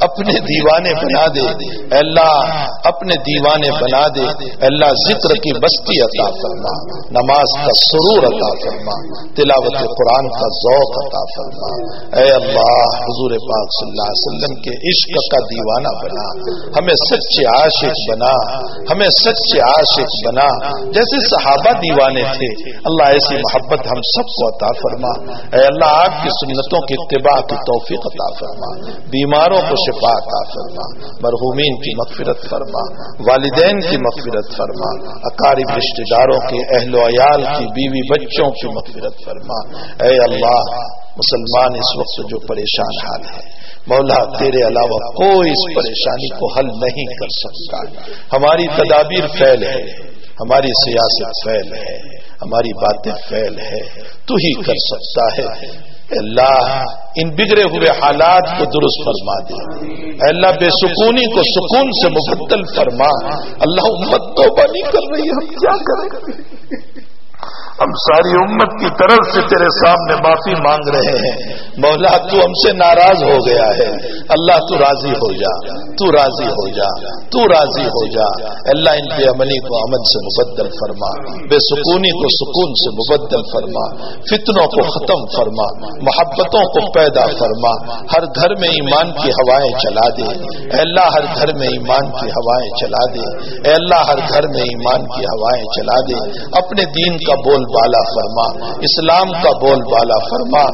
اپنے دیوانے بنا دے، اے اللہ، اپنے دیوانے بنا دے، اے اللہ، ذکر کی بستی عطا فرما، نماز کا سرور عطا فرما، تلاوت قرآن کا ذوق عطا فرما، اے اللہ، حضور پاک صلی اللہ علیہ وسلم کے عشق کا دیوانہ بنا ہمیں سچے عاشق بنا، ہمیں سچے عاشق بنا۔ جیسے صحابہ دیوانے تھے، اللہ ایسی محبت ہم سب کو عطا فرما۔ اے اللہ، آپ کی سنتوں کی اتباع کی توفیق عطا فرما۔ بیماروں کو شفا عطا فرما۔ مرحومین کی مغفرت فرما۔ والدین کی مغفرت فرما۔ اقارب رشتے داروں کے اہل و عیال کی، بیوی بچوں کی مغفرت فرما۔ اے اللہ مسلمان اس وقت جو پریشان حال ہے۔ مولا، تیرے علاوہ کوئی اس پریشانی کو حل نہیں کر سکتا۔ ہماری تدابیر فیل ہے، ہماری سیاست فیل ہے، ہماری باتیں فیل ہے۔ تو ہی کر سکتا ہے۔ اللہ، ان بگڑے ہوئے حالات کو درست فرما دے۔ اللہ، بے سکونی کو سکون سے مبدل فرما۔ اللہ، امت تو بنی کر رہی، ہم کیا کریں؟ ہم ساری امت کی طرف سے تیرے سامنے معافی مانگ رہے ہیں۔ مولا، تو ہم سے ناراض ہو گیا ہے۔ اللہ، تو راضی ہو جا۔ تو راضی ہو جا۔ تو راضی ہو جا۔ اللہ ان کے امنی کو امن سے مبدل فرما۔ بے سکونی کو سکون سے مبدل فرما۔ فتنوں کو ختم فرما۔ محبتوں کو پیدا فرما۔ ہر گھر میں ایمان کی ہوائیں چلا دے۔ اے اللہ، ہر گھر میں ایمان کی ہوائیں چلا دے۔ اے اللہ، ہر گھر میں ایمان کی ہوائیں چلا دے۔ اپنے دین کا بول بالا فرما، اسلام کا بول بالا فرما،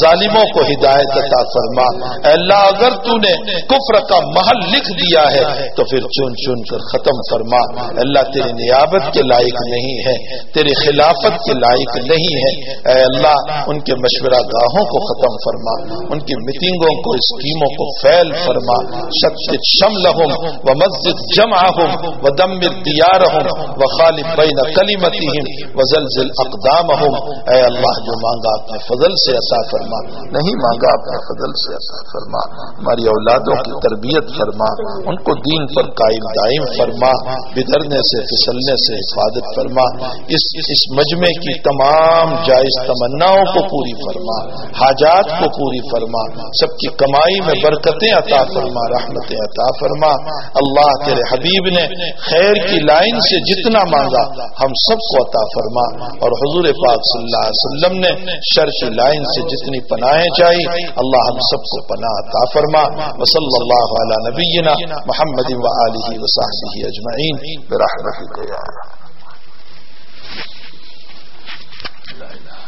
ظالموں کو ہدایت عطا فرما۔ اللہ، اگر تو نے کفر کا محل لکھ دیا ہے، تو پھر چن چن کر ختم فرما۔ اللہ، تیری نیابت کے لائق نہیں ہے، تیری خلافت کے لائق نہیں ہے۔ اے اللہ، ان کے مشورہ گاہوں کو ختم فرما، ان کی میٹنگوں کو، اسکیموں کو فیل فرما۔ شخص شم لہم و مسجد جمع ہوں و دمر دیار ہوں و خالب بین کلیمتی و زلزل اقدام ہوں اے اللہ جو مانگا اپنے فضل سے عطا فرما. نہیں مانگا اپنے فضل سے عطا فرما. ہماری اولادوں کی تربیت فرما. ان کو دین پر قائم دائم فرما. بگڑنے سے، پھسلنے سے حفاظت فرما. اس اس مجمع کی تمام جائز تمناؤں کو پوری فرما. حاجات کو پوری فرما. سب کی کمائی میں برکتیں عطا فرما، رحمتیں عطا فرما. اللہ تیرے حبیب نے خیر کی لائن سے جتنا مانگا، ہم سب کو عطا فرما. اور حضور پاک صلی اللہ علیہ وسلم نے شرش لائن سے جتنی پناہیں چاہی، اللہ ہم سب کو پناہ عطا فرما۔ وصلی اللہ علی نبینا محمد و علیہ وصحبہ اجمعین۔ برحمتک یا اللہ